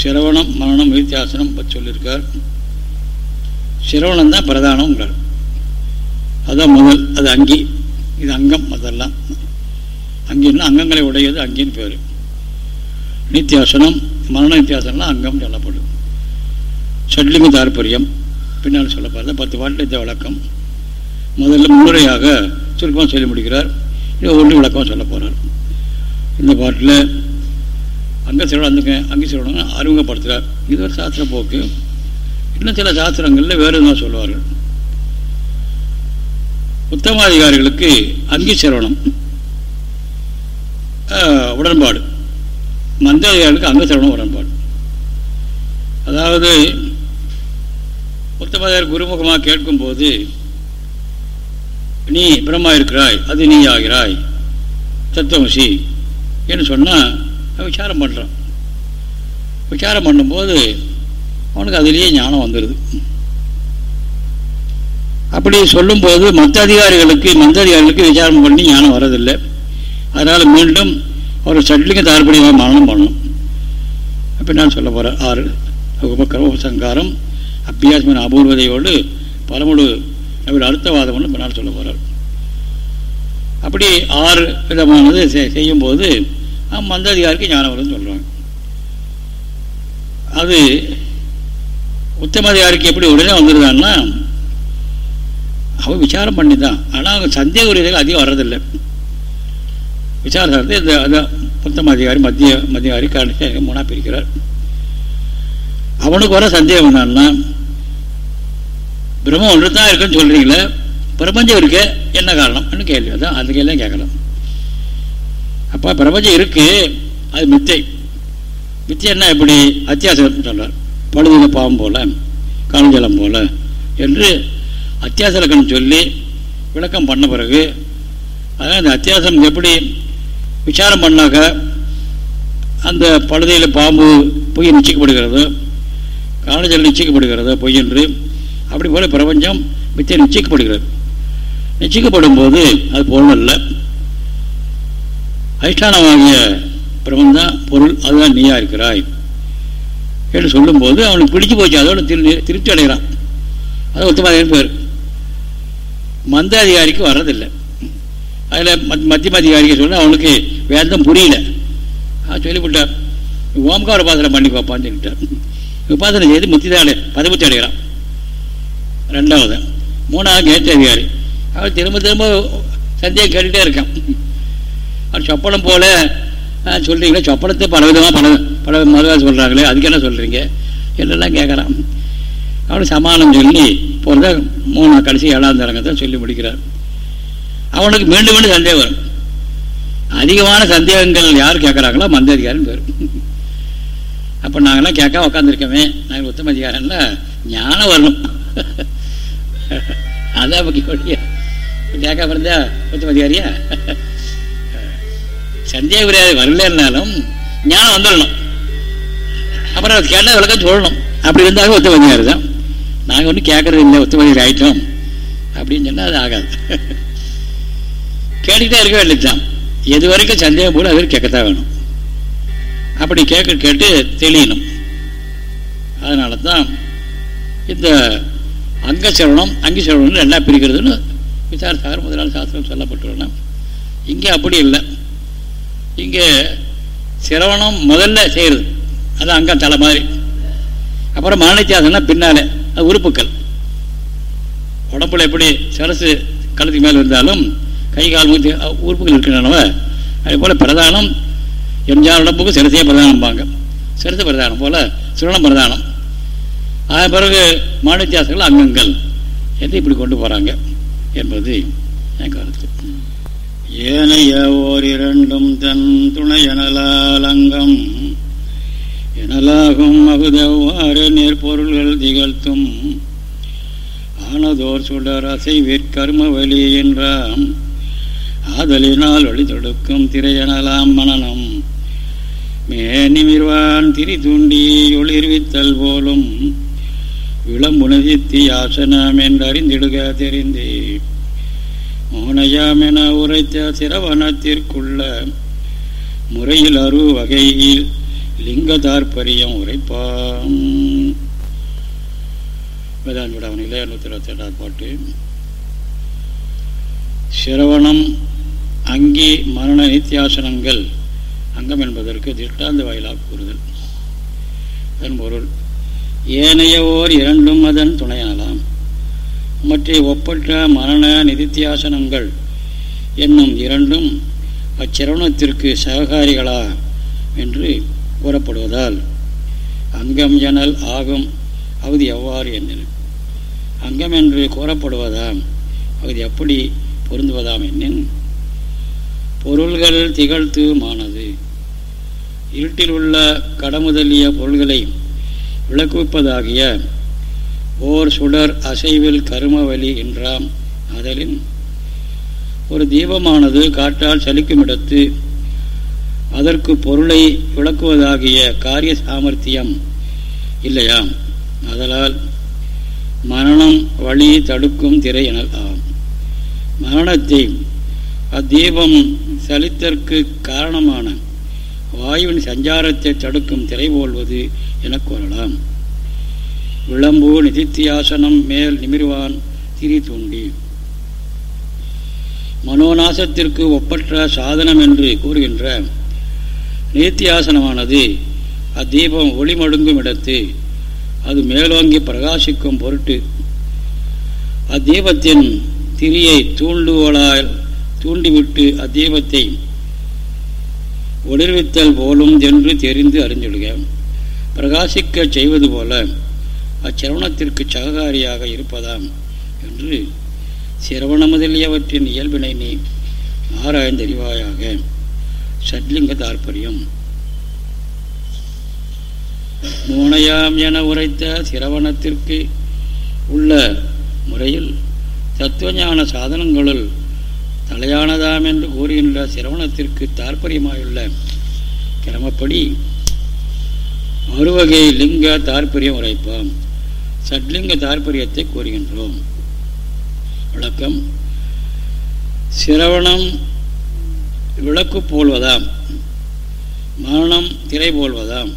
A: சிரவணம் மரணம் வித்தியாசனம் பற்றி சொல்லியிருக்கார். சிரவணம் தான் பிரதானம்ங்கிறார். அதான் முதல் அது அங்கி இது அங்கம் அதெல்லாம். அங்கின்னா அங்கங்களை உடையது அங்கின்னு பேர். நித்தியாசனம் மரண நித்தியாசனம்லாம் அங்கம் சொல்லப்படும். சட்லிங்க தாற்பயம் பின்னால் சொல்லப்படுறது பத்து பாட்டில் இந்த விளக்கம். முதல்ல முன்னுரையாக சுருக்கமாக சொல்லி முடிக்கிறார். இது ஒன்று விளக்கம் சொல்ல போகிறார் இந்த பாட்டில் அங்கே சிறுவனம் அந்த அங்கே சிறுவனம் அறிமுகப்படுத்துகிறார் இது ஒரு சாஸ்திர போக்கு. இன்னும் சில சாஸ்திரங்களில் வேறு எதுவும் சொல்லுவார்கள். உத்தமாதிகாரிகளுக்கு அங்கி சிரவணம் உடன்பாடு. மந்தாதிகாரிகளுக்கு அங்க சிரவணம் உடன்பாடு. அதாவது உத்தமாதிகாரி குருமுகமாக கேட்கும்போது நீ பிரம்மா இருக்கிறாய் அது நீ ஆகிறாய் தத்துவசி என்று சொன்னால் விசாரம் பண்ணுறான் விசாரம் பண்ணும்போது அவனுக்கு அதுலேயே ஞானம் வந்துடுது அப்படி சொல்லும்போது மற்ற அதிகாரிகளுக்கு மந்த அதிகாரிகளுக்கு விசாரம் பண்ணி ஞானம் வரதில்லை அதனால் மீண்டும் அவர் சட்லிங்க தாற்படியாக மரணம் பண்ணணும். அப்படி நான் சொல்ல போகிறேன் ஆறு உபக்கிரம உபசங்காரம் அபியாசமான அபூர்வதையோடு அப்படி அவர் அர்த்தவாதம்னு பின்னால் சொல்ல போகிறார் அப்படி ஆறு விதமானது செய்யும்போது மந்த அதிகாரிக்கு ஞானம் வரும்னு சொல்கிறாங்க அது உத்தமதிகாரிக்கு எப்படி உடனே வந்துடுதான்னா அவன் விசாரம் பண்ணி தான் ஆனால் அவங்க சந்தேக உரிமைகள் அதிகம் வர்றதில்லை. விசாரம் இந்த அதான் உத்தம அதிகாரி மத்திய மத்தியாரி காரணம் மூணாக பிரிக்கிறார். அவனுக்கு வர சந்தேகம் என்னன்னா பிரம்மம் ஒன்று தான் இருக்குன்னு சொல்கிறீங்களே பிரபஞ்சம் இருக்க என்ன காரணம்? கேள்வி அதான் அந்த கேள்வியும் கேட்கலாம். அப்போ பிரபஞ்சம் இருக்கு அது மித்தை. மித்தியன்னா எப்படி அத்தியாசம் சொல்கிறார் பழுதில பாவம் போல காலஞ்சலம் போல என்று அத்தியாச லக்கணம் சொல்லி விளக்கம் பண்ண பிறகு அதான் இந்த அத்தியாசம் எப்படி விசாரம் பண்ணாக்க அந்த பழுதையில் பாம்பு பொய் நிச்சயிக்கப்படுகிறதோ காலஞ்சலம் நிச்சயிக்கப்படுகிறதோ பொய் என்று அப்படி போல பிரபஞ்சம் மித்திய நிச்சயிக்கப்படுகிறது நிச்சயிக்கப்படும் போது அது பொருள் அதிஷ்டானமாகிய பிரபந்தான் பொருள் அதுதான் நீயா இருக்கிறாய் என்று சொல்லும்போது அவனுக்கு பிடிச்சு போச்சு. அதோட திரு திருப்தி அடைகிறான். அது ஒத்துமாதிரின்னு பேர். மந்த அதிகாரிக்கு வர்றதில்லை. அதில் மத் மத்தியம அதிகாரிக்கு சொன்னால் அவனுக்கு வேந்தம் புரியல. சொல்லிவிட்டார். ஓம்கார உபாசனை பண்ணி பார்ப்பான்னு சொல்லிட்டார். உபாசனை செய்து முத்தி தான் பதமுத்தி அடைகிறான். ரெண்டாவது மூணாவது நேற்று அதிகாரி அவர் திரும்ப திரும்ப சந்தேகம் கேட்டுகிட்டே இருக்கான். அவர் சொப்பனம் போல சொல்கிறீங்களே சொப்பனத்தை பல விதமாக பல பல மதுவாக சொல்கிறாங்களே அதுக்கு என்ன சொல்கிறீங்க என்னெல்லாம் கேட்குறான் அவனு சமானம் சொல்லி போகிறத மூணு கடைசி ஏழாம் தரங்கத்தை சொல்லி முடிக்கிறார். அவனுக்கு மீண்டும் மீண்டும் சந்தேகம் வரும். அதிகமான சந்தேகங்கள் யார் கேட்குறாங்களோ மந்த அதிகாரம் பேர். அப்போ நாங்களாம் கேட்க உக்காந்துருக்கோமே. நாங்கள் உத்தம அதிகாரம்னா ஞானம் வரணும். அதான் முக்கிய கேட்க பிறந்தா உத்தம அதிகாரியா சந்தேக விரையாது வரலன்னாலும் ஞானம் வந்துடணும் அப்புறம் கேட்டால் விளக்கம் சொல்லணும். அப்படி இருந்தாலும் ஒத்துவதிகாரி தான் நாங்கள் ஒன்றும் கேட்கறது இல்லை ஒத்துவதிகாரி ஆயிட்டோம். அப்படின்னு சொன்னால் அது ஆகாது. கேட்டுக்கிட்டே இருக்க வேண்டியதுதான். எது வரைக்கும் சந்தேகம் போல அது கேட்கத்தான் வேணும். அப்படி கேட்க கேட்டு தெளியணும். அதனால தான் இந்த அங்க சிரவணம் அங்கி சிரவணம் என்ன பிரிக்கிறதுன்னு விசாரசாகர் முதலாளி சாஸ்திரம் சொல்லப்பட்டுள்ளன. இங்கே அப்படி இல்லை. இங்கே சிரவணம் முதல்ல செய்கிறது அது அங்கே தலை மாதிரி. அப்புறம் மனநித்தியாசம்னா பின்னாலே. அது உறுப்புக்கள். உடம்புல எப்படி சரசு கழுத்துக்கு மேலே இருந்தாலும் கை கால் மூத்தி உறுப்புகள் இருக்கின்றனவ அதே போல் பிரதானம் எம்ஜிஆர் உடம்புக்கு சிரசையே பிரதானம்பாங்க. சிரசு பிரதானம் போல் சுரணம் பிரதானம். அதன் பிறகு மாநித்தியாசங்கள் அங்கங்கள். என்று இப்படி கொண்டு போகிறாங்க என்பது என் கருத்து. ஏனைய ஓர் இரண்டும் தன் துணை எனலால் அங்கம். எனலாகும் அகுதவாறு நேர்பொருள்கள் திகழ்த்தும். ஆனதோர் சுடர் அசைவிற்கர்ம வலி என்றாம். ஆதலினால் வழி தொடுக்கும் திரையனலாம் மனநம். மேனிமிர்வான் திரி தூண்டி ஒளிர்வித்தல் போலும். விளம்புணதித்தி யாசனம் என்றறிந்திடுக தெரிந்தே. மோனையாம் என உரைத்த சிரவணத்திற்குள்ள முறையில் அரு வகையில் லிங்க தாற்பரியம் உரைப்பாம். வேதாந்த விடாவணியில் நூற்றி இருபத்தி பாட்டு. சிரவணம் அங்கி மரண நித்தியாசனங்கள் அங்கம் என்பதற்கு திட்டாந்த வாயிலாக கூறுதல். அதன் பொருள் ஏனைய ஓர் இரண்டும் அதன் துணையானலாம் மற்ற ஒப்பற்ற மரண நிதித்தியாசனங்கள் என்னும் இரண்டும் அச்சிரவணத்திற்கு சககாரிகளா என்று கூறப்படுவதால் அங்கம் எனல் ஆகும் அவது எவ்வாறு என்னில் அங்கம் என்று கூறப்படுவதாம் அது எப்படி பொருந்துவதாம் என்னின் பொருள்கள் திகழ்த்துமானது. இருட்டில் உள்ள கடமுதலிய பொருள்களை விளக்குவிப்பதாகிய ஓர் சுடர் அசைவில் கருமவலி என்றாம். அதலின் ஒரு தீபமானது காற்றால் சலிக்குமிடத்து அதற்கு பொருளை விளக்குவதாகிய காரிய சாமர்த்தியம் இல்லையாம். அதலால் மரணம் வழி தடுக்கும் திரை எனல் ஆம். மரணத்தை அத்தீபம் சலித்தற்கு காரணமான வாயுவின் சஞ்சாரத்தை தடுக்கும் திரை போல்வது என கூறலாம். விளம்பு நிதித்தியாசனம் மேல் நிமிர்வான் திரி தூண்டி. மனோநாசத்திற்கு ஒப்பற்ற சாதனம் என்று கூறுகின்ற நித்தியாசனமானது அத்தீபம் ஒளிமடுங்கும் இடத்து அது மேலோங்கி பிரகாசிக்கும் பொருட்டு. அத்தீபத்தின் திரியை தூண்டுகோளால் தூண்டிவிட்டு அத்தீபத்தை ஒளிர்வித்தல் போலும் என்று தெரிந்து அறிஞ்சிடுக. பிரகாசிக்க செய்வது போல அச்சிரவணத்திற்கு சககாரியாக இருப்பதாம் என்று சிரவண முதலியவற்றின் இயல்பினை நீ ஆராய்ந்தறிவாயாக சட்லிங்க தாற்பயம். மூனையாம் என உரைத்த சிரவணத்திற்கு உள்ள முறையில் தத்துவஞான சாதனங்களுள் தலையானதாம் என்று கூறுகின்ற சிரவணத்திற்கு தாற்பயமாயுள்ள கிரமப்படி ஒருவகை லிங்க தாற்பயம் உரைப்போம். சட்லிங்க தாற்பயத்தை கூறுகின்றோம். விளக்கம். சிரவணம் விளக்கு போல்வதாம். மரணம் திரை போல்வதாம்.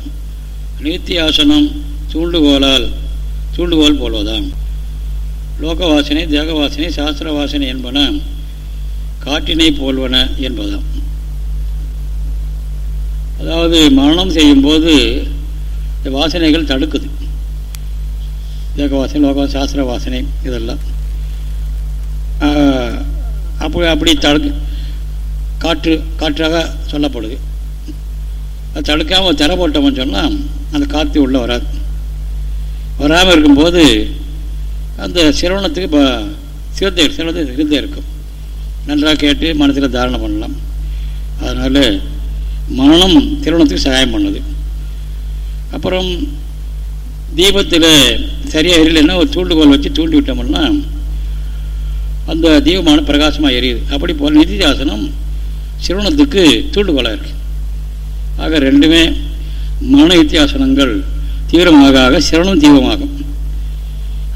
A: நீத்தியாசனம் தூண்டுகோலால் தூண்டுகோல் போல்வதாம். லோக வாசனை தேக வாசனை சாஸ்திர வாசனை என்பன காட்டினை போல்வன என்பதாம் அதாவது மரணம் செய்யும்போது இந்த வாசனைகள் தடுக்குது. தேக வாசனை லோக சாஸ்திர வாசனை இதெல்லாம் அப்படி அப்படி தடுக்கு காற்று காற்றாக சொல்லப்படுது. அது தடுக்காமல் திற போட்டோம்னு சொன்னால் அந்த காற்று உள்ளே வராது. வராமல் இருக்கும்போது அந்த சிரவணத்துக்கு இப்போ சிறுத்தை சிறந்த இருந்தே இருக்கும். நன்றாக கேட்டு மனசில் தாரணை பண்ணலாம். அதனால் மரணம் திருமணத்துக்கு சகாயம் பண்ணுது. அப்புறம் தீபத்தில் சரியாக எரியலைன்னா ஒரு தூண்டுகோல் வச்சு தூண்டி விட்டோம்னா அந்த தீபமான பிரகாசமாக எரியுது. அப்படி போல் நிதிதாசனம் சிறுவனத்துக்கு தூண்டுகோலாக இருக்குது ஆக ரெண்டுமே மன வித்தியாசனங்கள் தீவிரமாக ஆக சிரவணம் தீவிரமாகும்.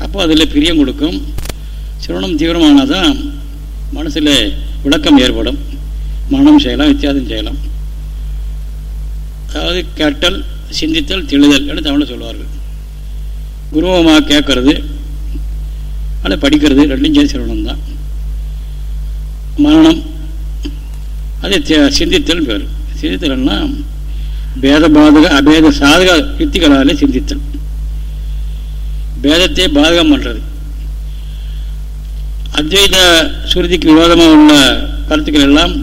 A: அப்போ அதில் பிரியம் கொடுக்கும். சிரவணம் தீவிரமானால் தான் மனசில் விளக்கம் ஏற்படும். மனம் செய்யலாம் வித்தியாசம் செய்யலாம். அதாவது கேட்டல் சிந்தித்தல் தெளிதல் என்று தமிழில் சொல்வார்கள். குருவமாக கேட்கறது அல்லது படிக்கிறது ரெண்டும் சேர்ந்து சிரவணம் தான் மரணம் அது சிந்தித்தல் பேர். சிந்தித்தல்னா பேத பாதக அபேத சாதக யுத்திகளாலே சிந்தித்தல். பேதத்தை பாதகம் பண்ணுறது அத்வைத சுருதிக்கு விரோதமாக உள்ள கருத்துக்கள் எல்லாம்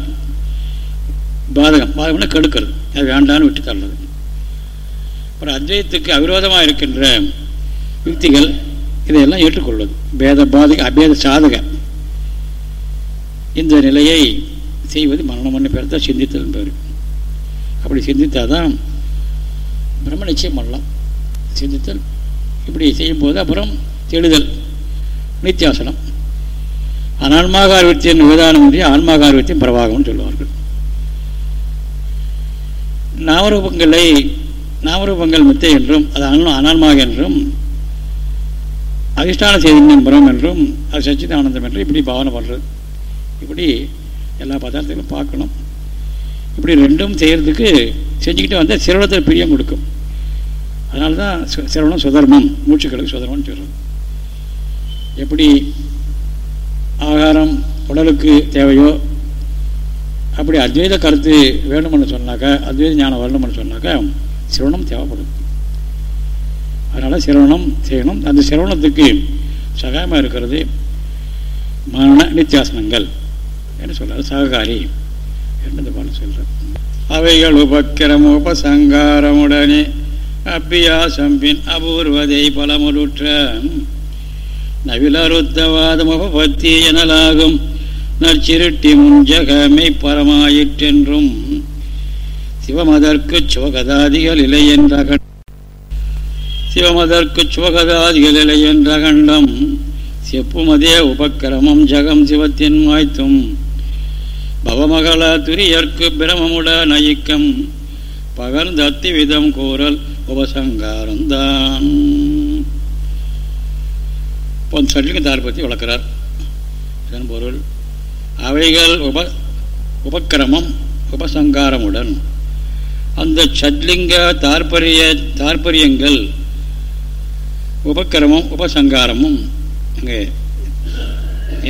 A: பாதகம். பாதகம்னா கெடுக்கிறது. அது வேண்டான்னு விட்டு தள்ளுறது அப்புறம் அத்வைத்துக்கு அவிரோதமாக இருக்கின்ற யுக்திகள் இதையெல்லாம் ஏற்றுக்கொள்வது. பேத பாதக அபேத சாதக. இந்த நிலையை செய்வது மரணம் பண்ண பேர் தான் சிந்தித்தல் பேர். அப்படி சிந்தித்தால் தான் பிரம்ம நிச்சயம் பண்ணலாம் சிந்தித்தல் இப்படி செய்யும்போது அப்புறம் தெளிதல் நித்தியாசனம். அனான்மாகார்வத்தின் விதானம் என்று ஆன்மாகார்வத்தின் பிரவாகம்னு சொல்லுவார்கள். நாமரூபங்களை நாமரூபங்கள் மித்தை என்றும் அது அனு அனான்மாக என்றும் அதிஷ்டான செய்தியின் புறம் என்றும் அது சச்சிதானந்தம் என்றும் இப்படி பாவனை பண்ணுறது இப்படி எல்லா பதார்த்தங்களும் பார்க்கணும். இப்படி ரெண்டும் செய்கிறதுக்கு செஞ்சுக்கிட்டே வந்தால் சிரவணத்தில் பிரியம் கொடுக்கும். அதனால தான் சிரவணம் சுதர்மம் மூச்சுக்களுக்கு சுதர்மம்னு சொல்கிறோம் எப்படி ஆகாரம் உடலுக்கு தேவையோ? அப்படி அத்வைத கருத்து வேணும்னு சொன்னாக்கா அத்வைத ஞானம் வரணும்னு சொன்னாக்கா சிரவணம் தேவைப்படும். அதனால் சிரவணம் செய்யணும். அந்த சிரவணத்துக்கு சகாயமாக இருக்கிறது மரண நித்தியாசனங்கள் என்று சொல்கிறார் சககாரி என்று இந்த சொல்கிறார் அவைகள் உபக்கிரம உபசங்காரமுடனே அப்பியாசம்பின் அபூர்வதை பலமுருற்ற. நவிலருத்தவாதமுகபத்தி எனலாகும். நற்சிருட்டி முஞ்சகமை பரமாயிற்றென்றும். சிவமதற்கு சிவகதாதிகள் இல்லை என்ற சிவமதற்கு சிவகதாதிகள் இல்லை என்ற கண்டம் செப்புமதே உபக்கிரமம் ஜகம் சிவத்தின் மாய்த்தும். பவமகளா துரியற்கு பிரமமுட நயிக்கம். பகர்ந்த விதம் கூறல் உபசங்காரந்தான். சொல்லிங்க தார்பத்தி வளர்க்கிறார். இதன் பொருள் அவைகள் உப உபக்கிரமம் உபசங்காரமுடன். அந்த சட்லிங்க தாற்பரிய தாற்பரியங்கள் உபக்கிரமம் உபசங்காரமும் அங்கே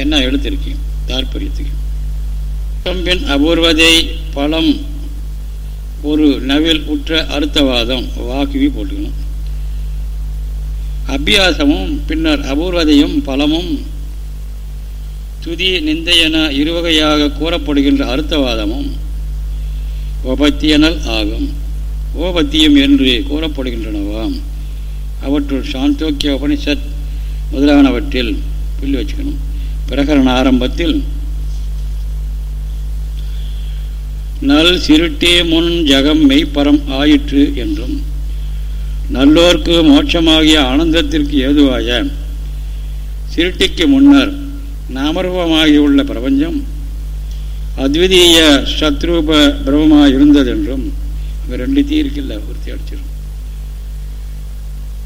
A: என்ன எடுத்திருக்கேன் தாற்பயத்துக்கு கம்பின் அபூர்வதை பழம் ஒரு நவில் உற்ற அறுத்தவாதம் வாக்குவி போட்டுக்கணும். அபியாசமும் பின்னர் அபூர்வதையும் பலமும் துதி நிந்தையென இருவகையாக கூறப்படுகின்ற அர்த்தவாதமும் ஓபத்தியனல் ஆகும். ஓபத்தியம் என்று கூறப்படுகின்றனவாம் அவற்றுள் சாந்தோக்கிய உபனிஷத் முதலானவற்றில் புள்ளி வச்சுக்கணும். பிரகரண ஆரம்பத்தில் நல் சிருட்டே முன் ஜகம் மெய்ப்பரம் ஆயிற்று என்றும் நல்லோர்க்கு மோட்சமாகிய ஆனந்தத்திற்கு ஏதுவாய சிருட்டிக்கு முன்னர் நாமரூபமாகியுள்ள பிரபஞ்சம் அத்விதீய சத்ரூப பிரமமாக இருந்ததென்றும் என்றும் ரெண்டு தீ இருக்குல்ல ஒரு தீ அடிச்சிடும்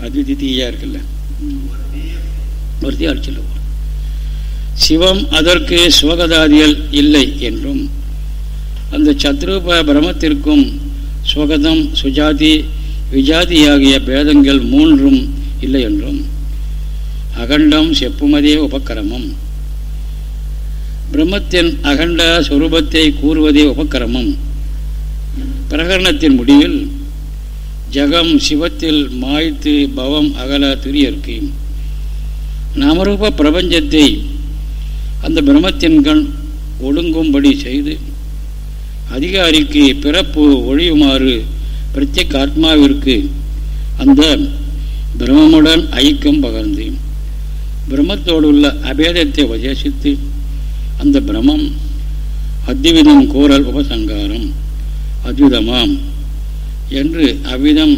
A: அத்விதி தீயா இருக்குல்ல? ஒரு தீ அடிச்சிடல சிவம் அதற்கு சுவகதாதியல் இல்லை என்றும் அந்த சத்ரூப பிரமத்திற்கும் சுவகதம் சுஜாதி விஜாதியாகிய பேதங்கள் மூன்றும் இல்லை என்றும். அகண்டம் செப்புமதே உபக்கிரமம். பிரம்மத்தின் அகண்ட சுரூபத்தை கூறுவதே உபக்கிரமம். பிரகரணத்தின் முடிவில் ஜகம் சிவத்தில் மாய்த்து பவம் அகல துரியற்கு நாமரூப பிரபஞ்சத்தை அந்த பிரம்மத்தின் கண் ஒடுங்கும்படி செய்து அதிகாரிக்கு பிறப்பு ஒழியுமாறு பிரத்யேக ஆத்மாவிற்கு அந்த பிரம்மமுடன் ஐக்கியம் பகர்ந்து பிரம்மத்தோடு உள்ள அபேதத்தை உபதேசித்து அந்த பிரமம் அத்விதம் கூறல் உபசங்காரம் அத்விதமாம் என்று அவ்விதம்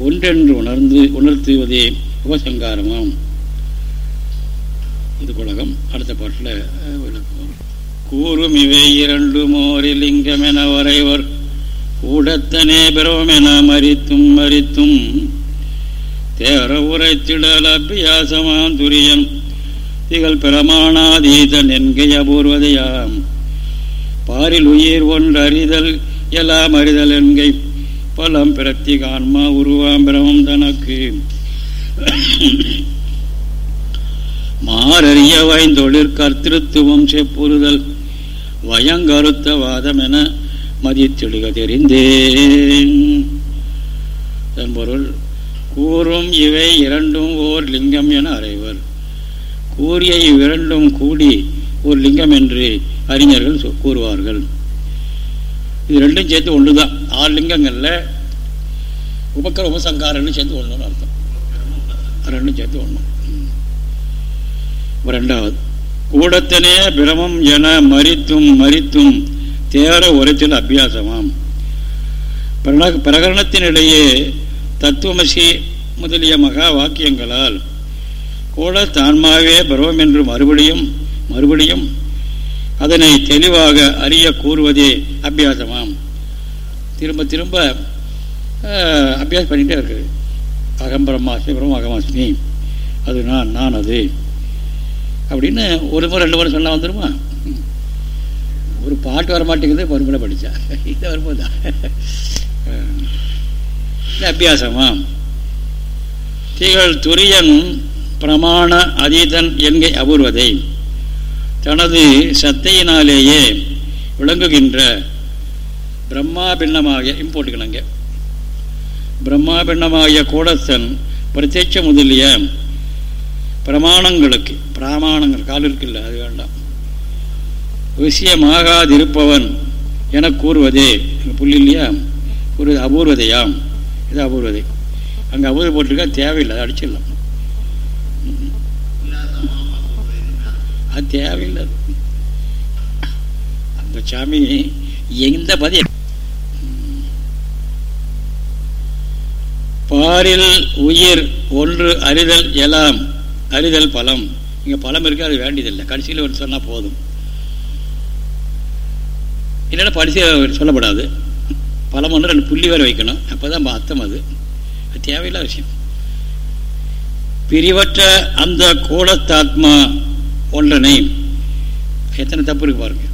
A: ஒன்றென்று உணர்ந்து உணர்த்துவதே உபசங்காரமாம். இது உலகம். அடுத்த பாட்டில் விளக்குவோம். கூறும் இவை இரண்டு மோரிலிங்கம் என வரைவர். கூடத்தனே பெறவுமென மறித்தும் மறித்தும். தேர உரைத்திடல் அபியாசமான் துரியன். திகழ் பிரமாணாதீதன் என்கை அபூர்வதையாம் பாரில் உயிர் ஒன்றறிதல் எல்லாம் அறிதல் என்கை. பலம் பிரத்தி கான்மா உருவாம் பிரமம் தனக்கு. மாறறிய வாய்ந்தொழிற் கர்த்திருத்துவம் செப்புறுதல். வயங்கருத்த வாதம் என மதித்தெழுக தெரிந்தேன் என்பொருள் கூறும் இவை இரண்டும் ஓர் லிங்கம் என அறைவர். கூறிய இவ்விரண்டும் கூடி ஒரு லிங்கம் என்று அறிஞர்கள் கூறுவார்கள். இது ரெண்டும் சேர்த்து ஒன்று தான் ஆறு லிங்கங்களில் உபக்கர உபசங்காரன்னு சேர்த்து ஒன்றுன்னு அர்த்தம். ரெண்டும் சேர்த்து ஒன்று ரெண்டாவது. கூடத்தனே பிரமம் என மறித்தும் மறித்தும் தேர உரைத்தில் அபியாசமாம். பிரகரணத்தினிடையே தத்துவமசி முதலிய மகா வாக்கியங்களால் கூட தான்மாவே பருவம் என்று மறுபடியும் மறுபடியும் அதனை தெளிவாக அறிய கூறுவதே அபியாசமாம். திரும்ப திரும்ப அபியாசம் பண்ணிகிட்டே இருக்குது அகம் பிரம்ம அகமாஸ்மி. அது நான் நான் அது. அப்படின்னு ஒரு முறை ரெண்டு முறை சொன்னால் வந்துடுமா பாட்டு வர பொறுப்பில் படித்தா இது வரும்போதா இது அபியாசமா? திகழ் துரியன் பிரமாண அதீதன் என்கை அபூர்வதை தனது சத்தையினாலேயே விளங்குகின்ற பிரம்மா பின்னமாகிய இம்போட்டுக்கணுங்க. பிரம்மா பின்னமாகிய கூடத்தன் பிரத்யட்ச முதலிய பிரமாணங்களுக்கு பிராமாணங்கள் கால் இருக்குல்ல அது வேண்டாம். விஷயமாகாதிருப்பவன் என கூறுவதே. புள்ளி இல்லையா? ஒரு அபூர்வதையாம். இது அபூர்வதை. அங்கே அபூர்வம் போட்டிருக்கா தேவையில்லை அதை அடிச்சிடலாம். அது தேவையில்லை. அந்த சாமி எந்த பதிய பாரில் உயிர் ஒன்று அறிதல் எலாம். அறிதல் பலம். இங்கே பலம் இருக்கு அது வேண்டியதில்லை. கடைசியில் ஒன்று சொன்னால் போதும். இல்லைன்னா பரிசு சொல்லப்படாது. பலம் ஒன்று ரெண்டு புள்ளி வேறு வைக்கணும். அப்போ தான் அர்த்தம் அது. அது தேவையில்லாத விஷயம். பிரிவற்ற அந்த கூடத்தாத்மா ஒன்றனை எத்தனை தப்பு இருக்கு பாருங்க.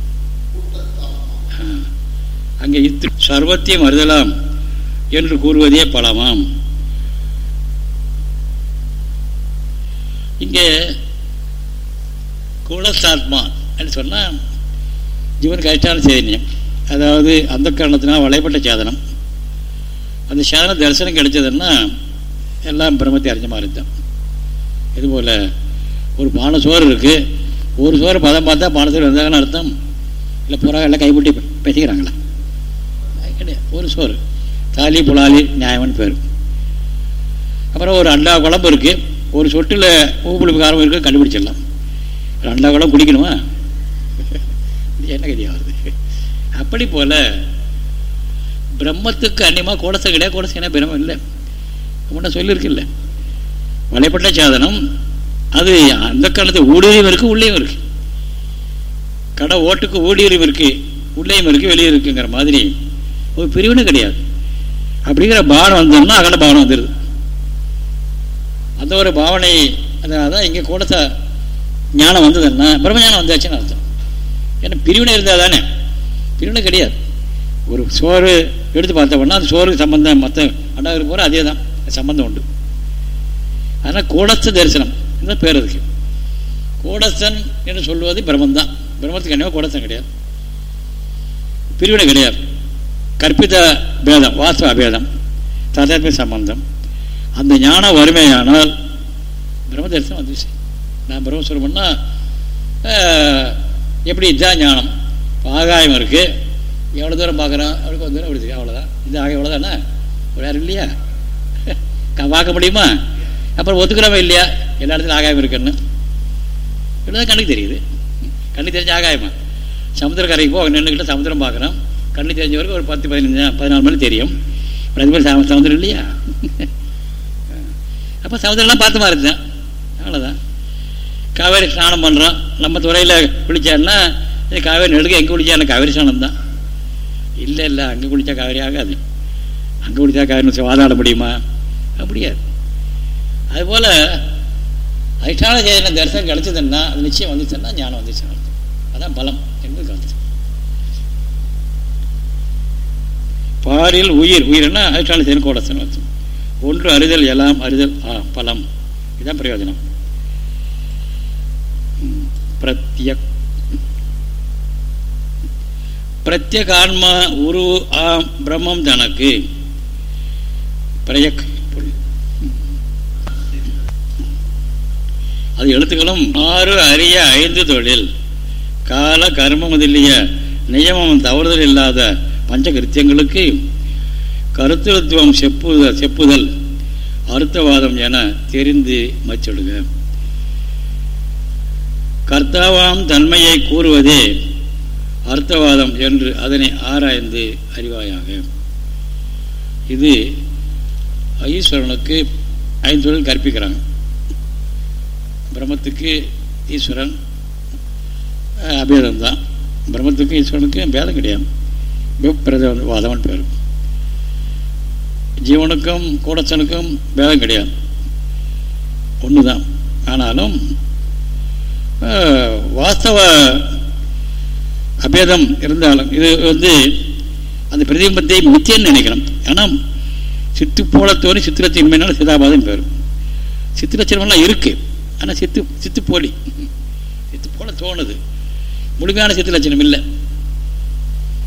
A: அங்கே இத்து சர்வத்தையும் அறிதலாம் என்று கூறுவதே பலமாம் இங்கே கூடத்தாத்மா சொன்னால் ஜீவனுக்கு அதிஷ்டான சைதன்யம். அதாவது அந்த காரணத்தினால் வளைப்பட்ட சேதனம். அந்த சேதன தரிசனம் கிடைச்சதுன்னா எல்லாம் பிரம்மத்தை அறிஞ்ச மாதிரி தான். இதுபோல் ஒரு பானை சோறு இருக்குது ஒரு சோறு பதம் பார்த்தா பானசோறு வந்தாங்கன்னு அர்த்தம். இல்லை புறா எல்லாம் கைப்பட்டி பேசிக்கிறாங்களா? கிடையாது. ஒரு சோறு. தாலி புலாலி நியாயம்னு பேர். அப்புறம் ஒரு அண்டா குழம்பு இருக்குது ஒரு சொட்டில் ஊப்புளிப்பு காரம் இருக்குது கண்டுபிடிச்சிடலாம். அண்டா குழம்பு குடிக்கணுமா? என்ன கதியாகுது அப்படி போல் பிரம்மத்துக்கு அன்னியமாக கோடசை கிடையாது கோடசை என்ன பிரம்மம் இல்லை. முன்ன சொல்லியிருக்குல்ல வலைப்பட்ட சாதனம் அது அந்த காலத்து ஊடுருவும் இருக்குது உள்ளேயும் இருக்குது கடை ஓட்டுக்கு ஊடுருவும் இருக்குது உள்ளேயும் இருக்குது வெளியே இருக்குங்கிற மாதிரி ஒரு பிரிவினை கிடையாது. அப்படிங்கிற பாவனை வந்தோம்னா அகல பாவனை வந்துடுது அந்த ஒரு பாவனை அதனால தான் இங்கே கூடத்த ஞானம் வந்ததுன்னா பிரம்மஞானம் வந்தாச்சுன்னு அர்த்தம். ஏன்னா பிரிவினை இருந்தால் தானே? பிரிவினை கிடையாது. ஒரு சோறு எடுத்து பார்த்தோம்னா அந்த சோறுக்கு சம்பந்தம் மற்ற அண்டாவிற்கு போகிற அதே தான். சம்பந்தம் உண்டு. அதனால் கூடஸ்த தரிசனம் இந்த பேர் அதுக்கு. கூடஸ்தன் என்று சொல்லுவது பிரம்மந்தான் பிரம்மத்துக்கு கண்டிப்பாக கூடஸ்தன் கிடையாது. பிரிவினை கிடையாது. கற்பித பேதம் வாஸ்தவ அபேதம் ததாத்ம சம்பந்தம். அந்த ஞானம் வறுமையானால் பிரம்ம தரிசனம் வந்துச்சு நான் பிரம்மஸ்வரம்னா எப்படி இதுதான் ஞானம்? ஆகாயம் இருக்குது எவ்வளோ தூரம் பார்க்குறான் அவளுக்கு வந்து அப்படி தெரியும் அவ்வளோதான் இது ஆக எவ்வளோதானே ஒரு யாரும் இல்லையா? பார்க்க முடியுமா? அப்புறம் ஒத்துக்கிறவன் இல்லையா? எல்லா இடத்துலையும் ஆகாயம் இருக்குன்னு. இவ்வளோதான் கண்ணுக்கு தெரியுது. கண்ணுக்கு தெரிஞ்ச ஆகாயமா? சமுத்திரக்கரைக்கு போக நின்றுக்கிட்ட சமுத்திரம் பார்க்குறோம். கண்ணு தெரிஞ்ச வரைக்கும் ஒரு பத்து பதினஞ்சு பதினாலு மணி தெரியும். அது மாதிரி சமுத்திரம் இல்லையா? அப்போ சமுத்திரம்லாம் பார்த்து மாதிரி தான் அவ்வளோதான் காவேரி ஸ்நானம் பண்ணுறோம் நம்ம துறையில் குளிச்சான்னா காவேரி நெடுக்க எங்கே குளிச்சா காவேரி ஸ்நானம் தான். இல்லை இல்லை அங்கே குளித்தா காவேரி ஆகாது. அங்கே குளித்தா காவேரி வாதாட முடியுமா? முடியாது. அதுபோல் அதிஷ்டான செய்தின தரிசனம் கிடச்சதுன்னா அது நிச்சயம் வந்துச்சுன்னா ஞானம் வந்துச்சுன்னு அதுதான் அதான் பலம் என்பது கலந்துச்சு பாரில் உயிர். உயிர்னா அதிஷ்டான செய்தி கோடசன் ஒன்று அறிதல் எல்லாம் அறிதல். ஆ பலம். இதுதான் பிரயோஜனம். பிரத்யக் பிரத்யகான்மா உரு ஆம் பிரம்மம் தனக்கு. பிரயக் அது எழுத்துக்களும் ஆறு அரிய ஐந்து தொழில். கால கர்மம் முதலிய நியமம் தவறுதல் இல்லாத பஞ்சகிருத்தியங்களுக்கு கருத்துவத்துவம் செப்புதல் செப்புதல் அர்த்தவாதம் என தெரிந்து மச்சிடுக. கர்த்தாவாம் தன்மையை கூறுவதே அர்த்தவாதம் என்று அதனை ஆராய்ந்து அறிவாயாக. இது ஈஸ்வரனுக்கு ஐந்து தொழில் கற்பிக்கிறாங்க. பிரம்மத்துக்கு ஈஸ்வரன் அபேதம் தான். பிரம்மத்துக்கும் ஈஸ்வரனுக்கும் பேதம் கிடையாது. விப்பிரதவாதம்னு பேர். ஜீவனுக்கும் கூடச்சனுக்கும் பேதம் கிடையாது. ஒன்று தான் ஆனாலும் வாஸ்தவ அபேதம் இருந்தாலும் இது வந்து அந்த பிரதிபிம்பத்தை மித்தியன்னு நினைக்கிறோம் ஏன்னா சித்து போலத்தோடு தோணி சிதாபாதம் பேரும் சித்திரச்சின்மெல்லாம் இருக்குது ஆனால் சித்து சித்து போலி. சித்து போல தோணுது. முழுமையான சித்து லட்சணம் இல்லை.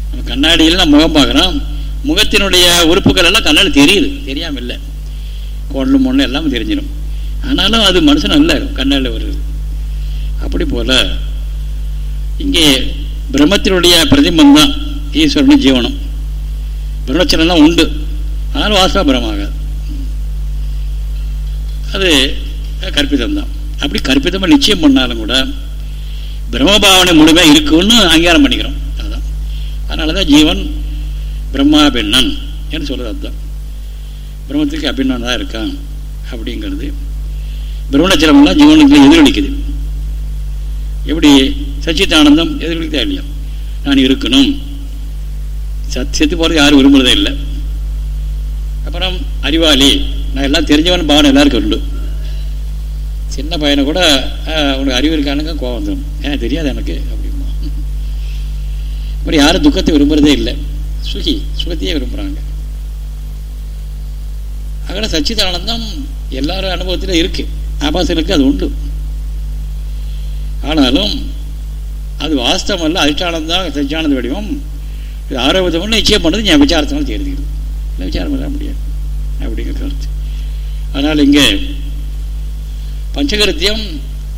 A: நம்ம கண்ணாடியில் நம்ம முகம் பார்க்குறோம். முகத்தினுடைய உறுப்புகள் எல்லாம் கண்ணாடி தெரியுது. தெரியாமல் இல்லை. கோடலும் மொண்ணு எல்லாம் தெரிஞ்சிடும். ஆனாலும் அது மனுஷன் அல்ல கண்ணாடியில் வருது அப்படி போல இங்கே பிரம்மத்தினுடைய பிரதிபந்தம் ஈஸ்வரனும் ஜீவனம். பிரம்மச்சனம்லாம் உண்டு. ஆனால் வாசா பிரமாகாது அது கற்பிதம்தான். அப்படி கற்பிதமாக நிச்சயம் பண்ணாலும் கூட பிரம்மபாவனை முழுமையாக இருக்குன்னு அங்கீகாரம் பண்ணிக்கிறோம். அதுதான் அதனால தான் ஜீவன் பிரம்மா பெண்ணன் என்று சொல்கிறது அதுதான் பிரம்மத்துக்கு அபிண்ணன் தான் இருக்கான் அப்படிங்கிறது. பிரம்மணச்சலமெல்லாம் ஜீவனுக்கு எதிரொலிக்குது. எப்படி சச்சித்தானந்தம் எதிரொலிக்குதா இல்லையா? நான் இருக்கணும். சத் செத்து போகிறது யாரும் விரும்புகிறதே இல்லை. அப்புறம் அறிவாளி. நான் எல்லாம் தெரிஞ்சவன் பாவனை எல்லாருக்கும் உண்டு. சின்ன பையனை கூட உனக்கு அறிவு இருக்கானுங்க கோவம் தரும் ஏன்னா தெரியாது எனக்கு அப்படிமா அப்புறம் யாரும் துக்கத்தை விரும்புறதே இல்லை. சுகி சுகத்தையே விரும்புகிறாங்க அதனால் சச்சிதானந்தம் எல்லாரும் அனுபவத்தில் இருக்கு. ஆபாசனுக்கு அது உண்டு. ஆனாலும் அது வாஸ்தவம் அல்ல அதிஷ்டானந்தான் சச்சியானந்த வடிவம். இது ஆரோக்கியம்னு நிச்சயம் பண்ணுறது என் விசாரத்தினால் தெரிஞ்சுக்கிறது இல்லை விசாரம் பண்ண முடியாது அப்படிங்கிற கருத்து. அதனால் இங்கே பஞ்சகரத்தியம்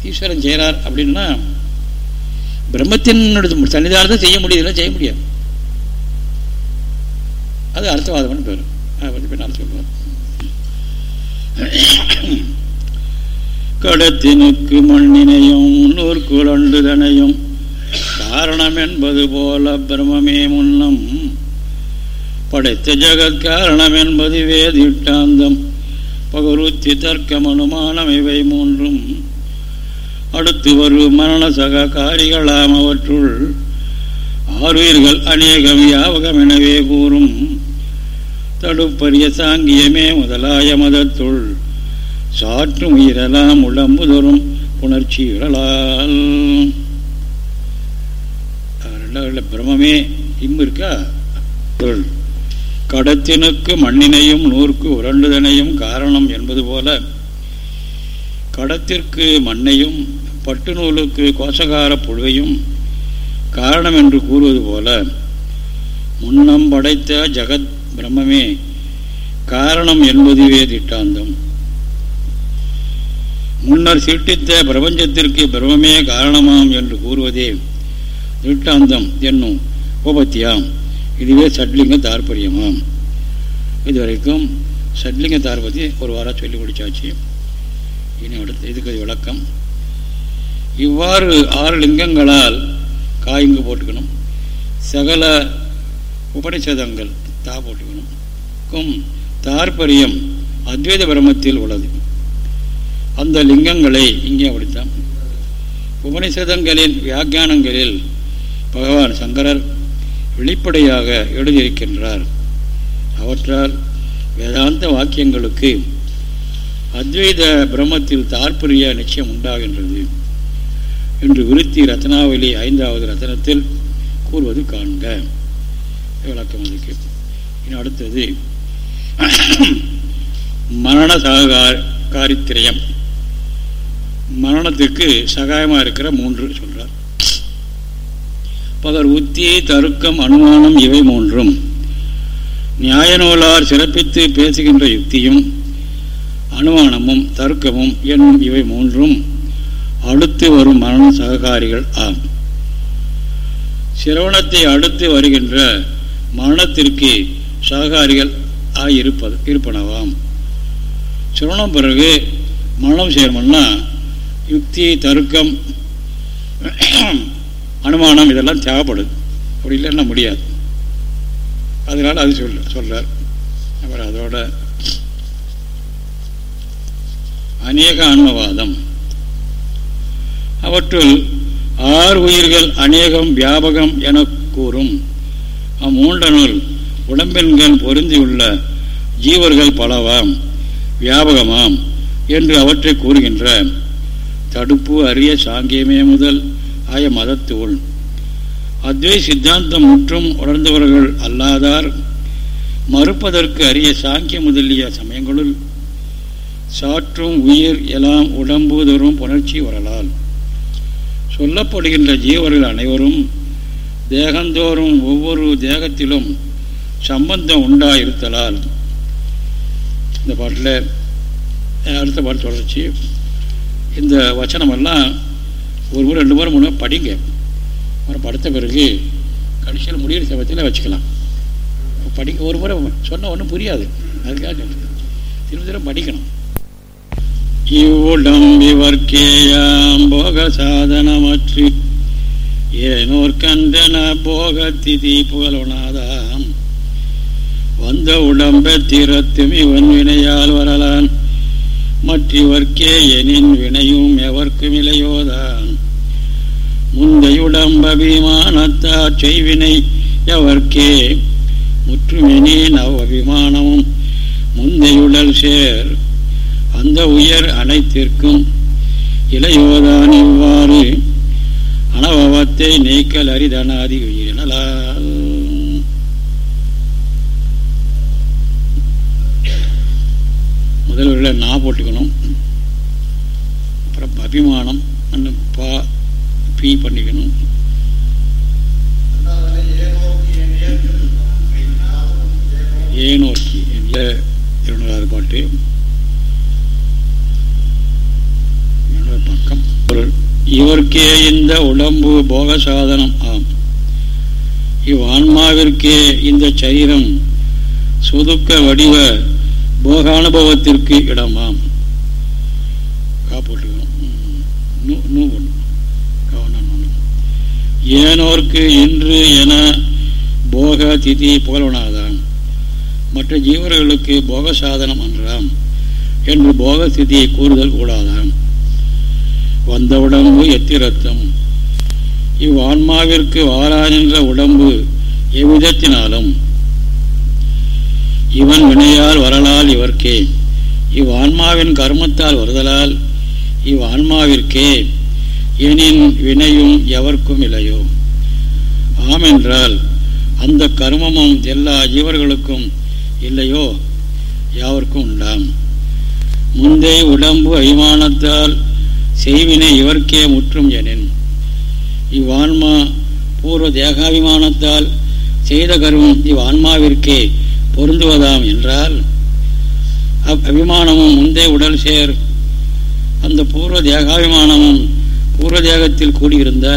A: ஈஸ்வரன் செய்கிறார் அப்படின்னா பிரம்மத்தினுடைய சன்னிதானத்தை செய்ய முடியல செய்ய முடியாது. அது அர்த்தவாதம்னு பேர் அதை பற்றி பின்னால் சொல்லுவார் கடத்தினுக்கு மண்ணினையும் நூற்குலண்டுதனையும் காரணம் என்பது போல பிரம்மே முன்னம். படைத்த ஜெகத் காரணம் என்பது வேதிட்டாந்தம் பகருத்தி தர்க்கம் அனுமானம் இவை மூன்றும். அடுத்து வரும் மரண சக காரிகளாம் அவற்றுள் ஆறுயிர்கள் அநேகம் யாவகம் எனவே கூறும். தடுப்பரிய சாங்கியமே முதலாய மதத்துள். சாற்றும் உயிரெல்லாம் உடம்புதொரும் புணர்ச்சி விரலால். ரெண்டாவது பிரமே இம்மு இருக்கா? கடத்தினுக்கு மண்ணினையும் நூறுக்கு உரண்டுதனையும் காரணம் என்பது போல கடத்திற்கு மண்ணையும் பட்டு நூலுக்கு கோசகார புழுவையும் காரணம் என்று கூறுவது போல முன்னம் படைத்த ஜகத் பிரம்மே காரணம் என்பதுவே திட்டாந்தம். முன்னர் சிருஷ்டித்த பிரபஞ்சத்திற்கு பிரம்மமே காரணமாம் என்று கூறுவதே திட்டாந்தம் என்னும் கோபத்தியாம் இதுவே சட்லிங்க தாற்பயமாம். இதுவரைக்கும் சட்லிங்க தாற்பத்தி ஒரு வாரம் சொல்லி முடிச்சாச்சு. இனி அடுத்து இதுக்கு விளக்கம். இவ்வாறு ஆறு லிங்கங்களால் காய்ங்கு போட்டுக்கணும். சகல உபனிஷதங்கள் தா போட்டுக்கணும். கும் தாற்பரியம் அத்வைத பிரமத்தில் உள்ளது. அந்த லிங்கங்களை இங்கே அப்படித்தான் உபனிஷதங்களின் வியாக்கியானங்களில் பகவான் சங்கரர் வெளிப்படையாக எழுதியிருக்கின்றார். அவற்றால் வேதாந்த வாக்கியங்களுக்கு அத்வைத பிரம்மத்தில் தாற்பரிய நிச்சயம் உண்டாகின்றது என்று விருத்தி ரத்னாவளி ஐந்தாவது ரத்தனத்தில் கூறுவது காண்க. விளக்கம் அதுக்கு. இனி அடுத்தது மரண சககாரித்திரயம் மரணத்துக்கு சகாயமாக இருக்கிற மூன்று சொல்றார். பகர் உத்தி தருக்கம் அனுமானம் இவை மூன்றும். நியாய நூலார் சிறப்பித்து பேசுகின்ற யுக்தியும் அனுமானமும் தர்க்கமும் என்னும் இவை மூன்றும் அடுத்து வரும் மரண சககாரிகள் ஆம். சிரவணத்தை அடுத்து வருகின்ற மரணத்திற்கு சககாரிகள் ஆகியிருப்பது இருப்பனவாம். சிரவணம் பிறகு மரணம் செய்யணும்னா யுக்தி தருக்கம் அனுமானம் இதெல்லாம் தேவைப்படுது. அப்படி இல்லைன்னா முடியாது. அதனால் அது சொல் சொல்கிறார் அப்புறம் அதோட அநேக ஆன்மவாதம் அவற்றுள் ஆறு உயிர்கள் அநேகம் வியாபகம் என கூறும். அம்மூன்றனுள் உடம்பெண்கள் பொருந்தியுள்ள ஜீவர்கள் பலவாம் வியாபகமாம் என்று அவற்றை கூறுகின்ற தடுப்பு அரிய சாங்கியமே முதல். ஆய மதத்தூள். அத்வை சித்தாந்தம் முற்றும் உணர்ந்தவர்கள் அல்லாதார். மறுப்பதற்கு அரிய சாங்கிய முதலிய சமயங்களுள். சாற்றும் உயிர் எல்லாம் உடம்பு தரும் புணர்ச்சி வரலால். சொல்லப்படுகின்ற ஜீவர்கள் அனைவரும் தேகந்தோறும் ஒவ்வொரு தேகத்திலும் சம்பந்தம் உண்டாயிருத்தலால். இந்த பாட்டில் அடுத்த பாட்டு தொடர்ச்சி. இந்த வச்சனமெல்லாம் ஒரு முறை ரெண்டு முறை மூணு படிங்க. அப்புறம் படுத்த பிறகு கடைசியில் முடிகிற சமயத்தில் வச்சுக்கலாம். படிக்க ஒரு முறை சொன்னால் ஒன்றும் புரியாது. அதுக்காக திரும்ப திரும்ப படிக்கணும். இவ்வுடம்பிவர்க்கேயாம் போக சாதனமற்று. ஏனோர் கண்டன போக திதி புகழொணாதாம் வந்த உடம்பை திறத்தும் இவன் வினையால் வரலான். மற்றவர்க்கே எனின் வினையும் எவர்க்கும் இலையோதான் முந்தையுடம்பபிமானத்தார் செய்வினை எவர்க்கே? முற்றுமெனின் அவ்வபிமானமும் முந்தையுடல் சேர் அந்த உயர் அனைத்திற்கும் இளையோதான் இவ்வாறு அனபவத்தை நீக்கல் அரிதனாதி உயிரினலால் முதல்வர்களை நா போட்டுக்கணும். அப்புறம் அபிமானம் பா பி பண்ணிக்கணும். ஏனோக்கி என்ற இருநூறாவது பாட்டு. பக்கம். இவர்க்கே இந்த உடம்பு போக சாதனம் ஆம் இவ்வான்மாவிற்கே இந்த சரீரம் சுதுக்க வடிவ போகானுபவத்திற்கு இடமாம். காப்போட்டுக்கணும் ஏனோர்க்கு இன்று என போக திதி புகழ்வனாதான் மற்ற ஜீவர்களுக்கு போக சாதனம் அன்றாம் என்று போக ஸ்திதியை கூறுதல் கூடாதாம். வந்த உடம்பு எத்திரத்தம் இவ்வான்மாவிற்கு வாரானின்ற உடம்பு எவ்விதத்தினாலும் இவன் வினையால் வரலால் இவர்க்கே. இவ்வான்மாவின் கர்மத்தால் வருதலால் இவ்வான்மாவிற்கே எனின் வினையும் எவர்க்கும் இல்லையோ. ஆம் என்றால் அந்த கர்மமும் எல்லா ஜீவர்களுக்கும் இல்லையோ? யாவருக்கும் உண்டாம். முந்தை உடம்பு அபிமானத்தால் செய்வினை இவர்க்கே முற்றும் எனின் இவ்வான்மா பூர்வ தேகாபிமானத்தால் செய்த கர்மம் இவ்வான்மாவிற்கே பொருந்துவதாம் என்றால் அபிமானமும் முந்தைய உடல் சேர். அந்த பூர்வ தேகாபிமானமும் பூர்வ தேகத்தில் கூடியிருந்த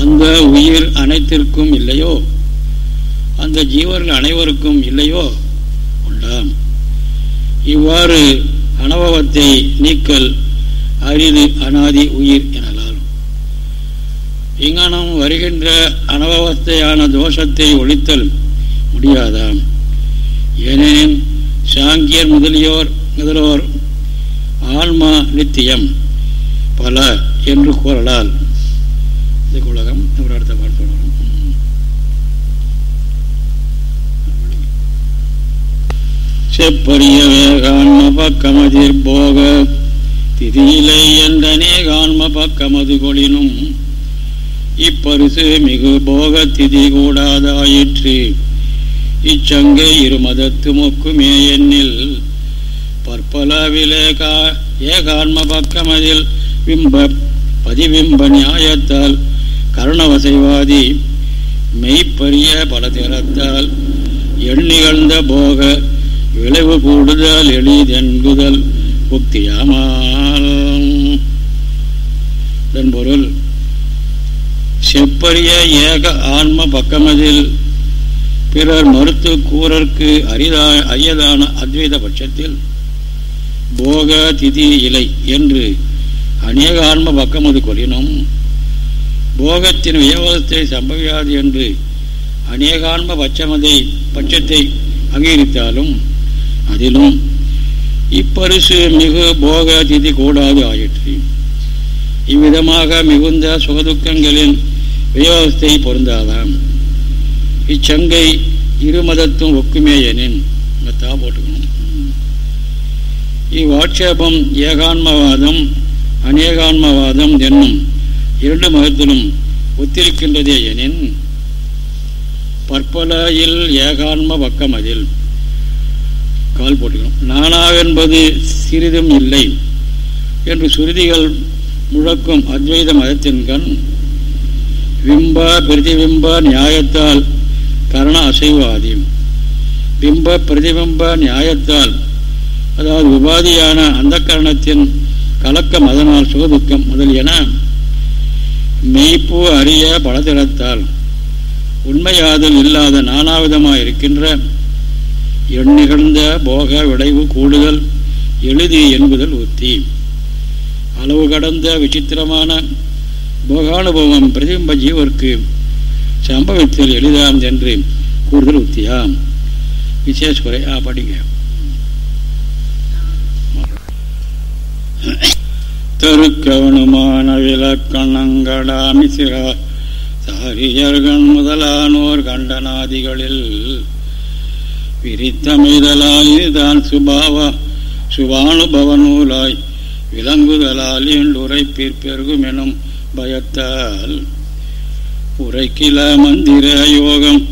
A: அந்த உயிர் அனைத்திற்கும் இல்லையோ அந்த ஜீவர்கள் அனைவருக்கும் இல்லையோ உண்டாம். இவ்வாறு அனுபவத்தை நீக்கல் அரிது அனாதி உயிர் எனலாம். இங்கனம் வருகின்ற அனுபவத்தையான தோஷத்தை ஒழித்தல் முடியாதாம் ஏனெனில் சாங்கியர் முதலியோர் முதல்வோர் ஆன்மா நித்தியம் பல என்று கூறலால். உலகம் ஒரு அடுத்த பாட்டு வரும் செப்பரிய வேகான்ம பக்கமதிர் போக திதியிலை என்றனே கான்ம பக்கமது கொளினும் இப்பரிசு மிகு போக திதி கூடாதாயிற்று. இச்சங்கை இருமதத்து மொக்குமே எண்ணில் பற்பலவிலே கா ஏகான்ம பக்கமதில் விம்ப பதிவிம்ப நியாயத்தால் கருணவசைவாதி மெய்ப்பரிய பலதிறத்தால் எண்ணிகழ்ந்த போக விளைவு கூடுதல் எளிதென்புதல் புக்தியாமால் இதன் பொருள் செப்பரிய ஏக ஆன்ம பக்கமதில் பிறர் மறுத்து கூறற்கு அரிதா அரியதான அத்வைத பட்சத்தில் போக திதி இலை என்று அநேக ஆன்ம பக்கமது கொள்ளினும் போகத்தின் வியவதத்தை சம்பவியாது என்று அநேகான்ம பட்சமதை பட்சத்தை அங்கீகரித்தாலும் அதிலும் இப்பரிசு மிகு போக திதி கூடாது ஆயிற்று. இவ்விதமாக மிகுந்த சுகதுக்கங்களின் வியோகத்தை பொருந்தாதாம். இச்சங்கை இருமதத்தும் ஒக்குமே எனின் மத்தா போட்டுக்கணும். இவ்வாட்சேபம் ஏகான்மவாதம் அநேகான்மவாதம் என்னும் இரண்டு மதத்திலும் ஒத்திருக்கின்றதே எனின் பற்பலையில் ஏகான்ம பக்கம் அதில் கால் போட்டுக்கணும். நானாவென்பது சிறிதும் இல்லை என்று சுருதிகள் முழக்கும் அத்வைத மதத்தின்கண் விம்ப பிரதிபிம்ப நியாயத்தால் கரண அசைவாதி பிம்ப பிரதிபிம்ப நியாயத்தால் அதாவது உபாதியான அந்த கரணத்தின் கலக்கம் அதனால் சுகதுக்கம் முதலியன மெய்ப்பு அறிய பலதிடத்தால் உண்மையாதல் இல்லாத நானாவிதமாக இருக்கின்ற எண்ணிகழ்ந்த போக விளைவு கூடுதல் எழுதி என்பதல் உத்தி. அளவு கடந்த விசித்திரமான போகானுபவம் பிரதிபிம்ப ஜீவர்க்கு சம்பவத்தில் எளிதாம் என்று கூறுதல் உத்தியாம். விசேஸ்வரை ஆ படிங்க. தருக்கவனுமான விலக்கணங்கடாமிசிரா சாரியர்கள் முதலானோர் கண்டனாதிகளில் விரித்தமைதலால் இதுதான் சுபாவ சுபானுபவ நூலாய் விளங்குதலால் என்றுரை பெருகும் எனும் பயத்தால் உரைக்கில மந்திர யோகம்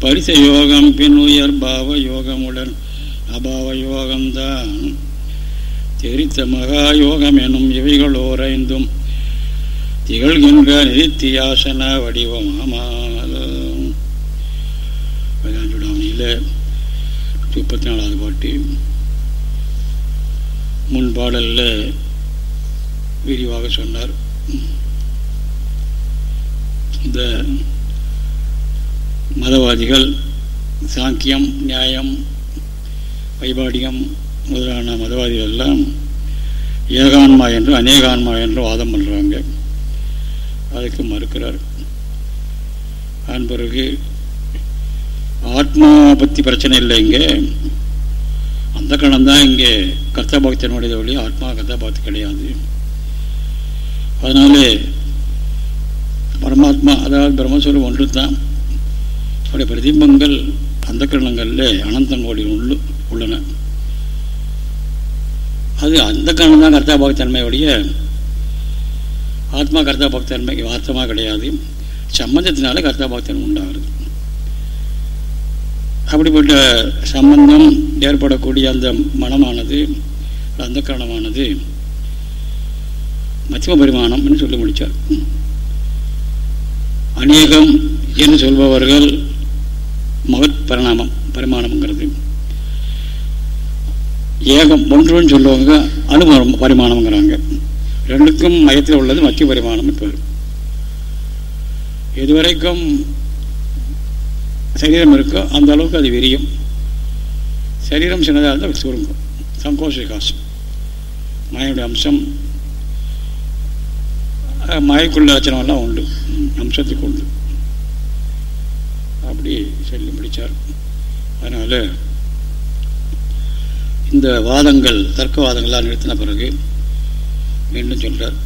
A: பரிச யோகம் பின் உயர் பாவ யோகமுடன் அபாவ யோகம்தான். தெரித்த மகா யோகம் எனும் இவைகள் ஓரைந்தும் திகழ்கின்ற நிதித்தியாசன வடிவமாமல். வேதாஞ்சுடாமணியில் முப்பத்தி நாலாவது பாட்டு. முன்பாடலில் விரிவாக சொன்னார். இந்த மதவாதிகள் சாங்கியம் நியாயம் வைபாடியம் முதலான மதவாதிகள் எல்லாம் ஏகான்மா என்று அநேகான்மா என்று வாதம் பண்ணுறாங்க அதுக்கு மறுக்கிறார். அதன் பிறகு ஆத்மா பற்றி பிரச்சனை இல்லை இங்கே. அந்த கணம் தான் இங்கே கர்த்தபக்தனுடைய வழி ஆத்மா கர்த்தபக்தி கிடையாது. அதனாலே பரமாத்மா அதாவது பிரம்மஸ்வரம் ஒன்று தான் அவருடைய பிரதிபங்கள் அந்த கரணங்களில் அனந்தங்கோடி உள்ள உள்ளன. அது அந்த கரணம் தான் கர்த்தா பக்தன்மையுடைய ஆத்மா கர்த்தா பக்தன்மைக்கு வார்த்தமாக கிடையாது. சம்பந்தத்தினால கர்த்தா பக்தன் உண்டாகிறது அப்படிப்பட்ட சம்பந்தம் ஏற்படக்கூடிய அந்த மனமானது அந்த கரணமானது மத்தியம பரிமாணம்னு சொல்லி முடித்தார் அநேகம் என்று சொல்பவர்கள் மகத் பரிணாமம் பரிமாணம்ங்கிறது. ஏகம் ஒன்றுன்னு சொல்லுவாங்க அனுபவம் பரிமாணம்ங்கிறாங்க. ரெண்டுக்கும் மையத்தில் உள்ளது மத்திய பரிமாணம் பேர் இதுவரைக்கும் சரீரம் இருக்கோ? அந்த அளவுக்கு அது விரியும். சரீரம் சின்னதாக இருந்தால் சுருங்கும். சங்கோஷ விகாசம். மாயனுடைய அம்சம் மயக்குள்ள லட்சணமெல்லாம் உண்டு. அம்சத்துக்கு உண்டு. அப்படி சொல்லி முடித்தார் அதனால் இந்த வாதங்கள் தர்க்கவாதங்கள்லாம் நிறுத்தின பிறகு மீண்டும் சொல்கிறார்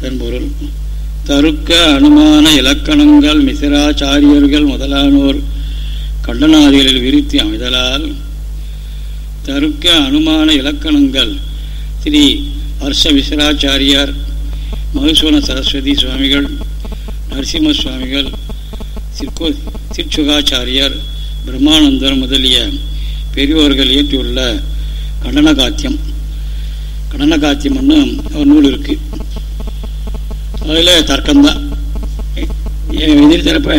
A: என்பொருள் தருக்க அனுமான இலக்கணங்கள் மிசிராச்சாரியர்கள் முதலானோர் கண்டனாதிகளில் விரித்து அமைதலால் தருக்க அனுமான இலக்கணங்கள் ஸ்ரீ ஹர்ஷ விசராச்சாரியார் மதுசூன சரஸ்வதி சுவாமிகள் நரசிம்ம சுவாமிகள் சிற்கோ சிற்சுகாச்சாரியார் பிரம்மானந்தர் முதலிய பெரியோர்கள் இயற்றியுள்ள கண்டன காத்தியம் கடன காத்தியம்னு ஒரு நூல் இருக்கு. அதில் தர்க்கம்தான். எதிர் தரப்ப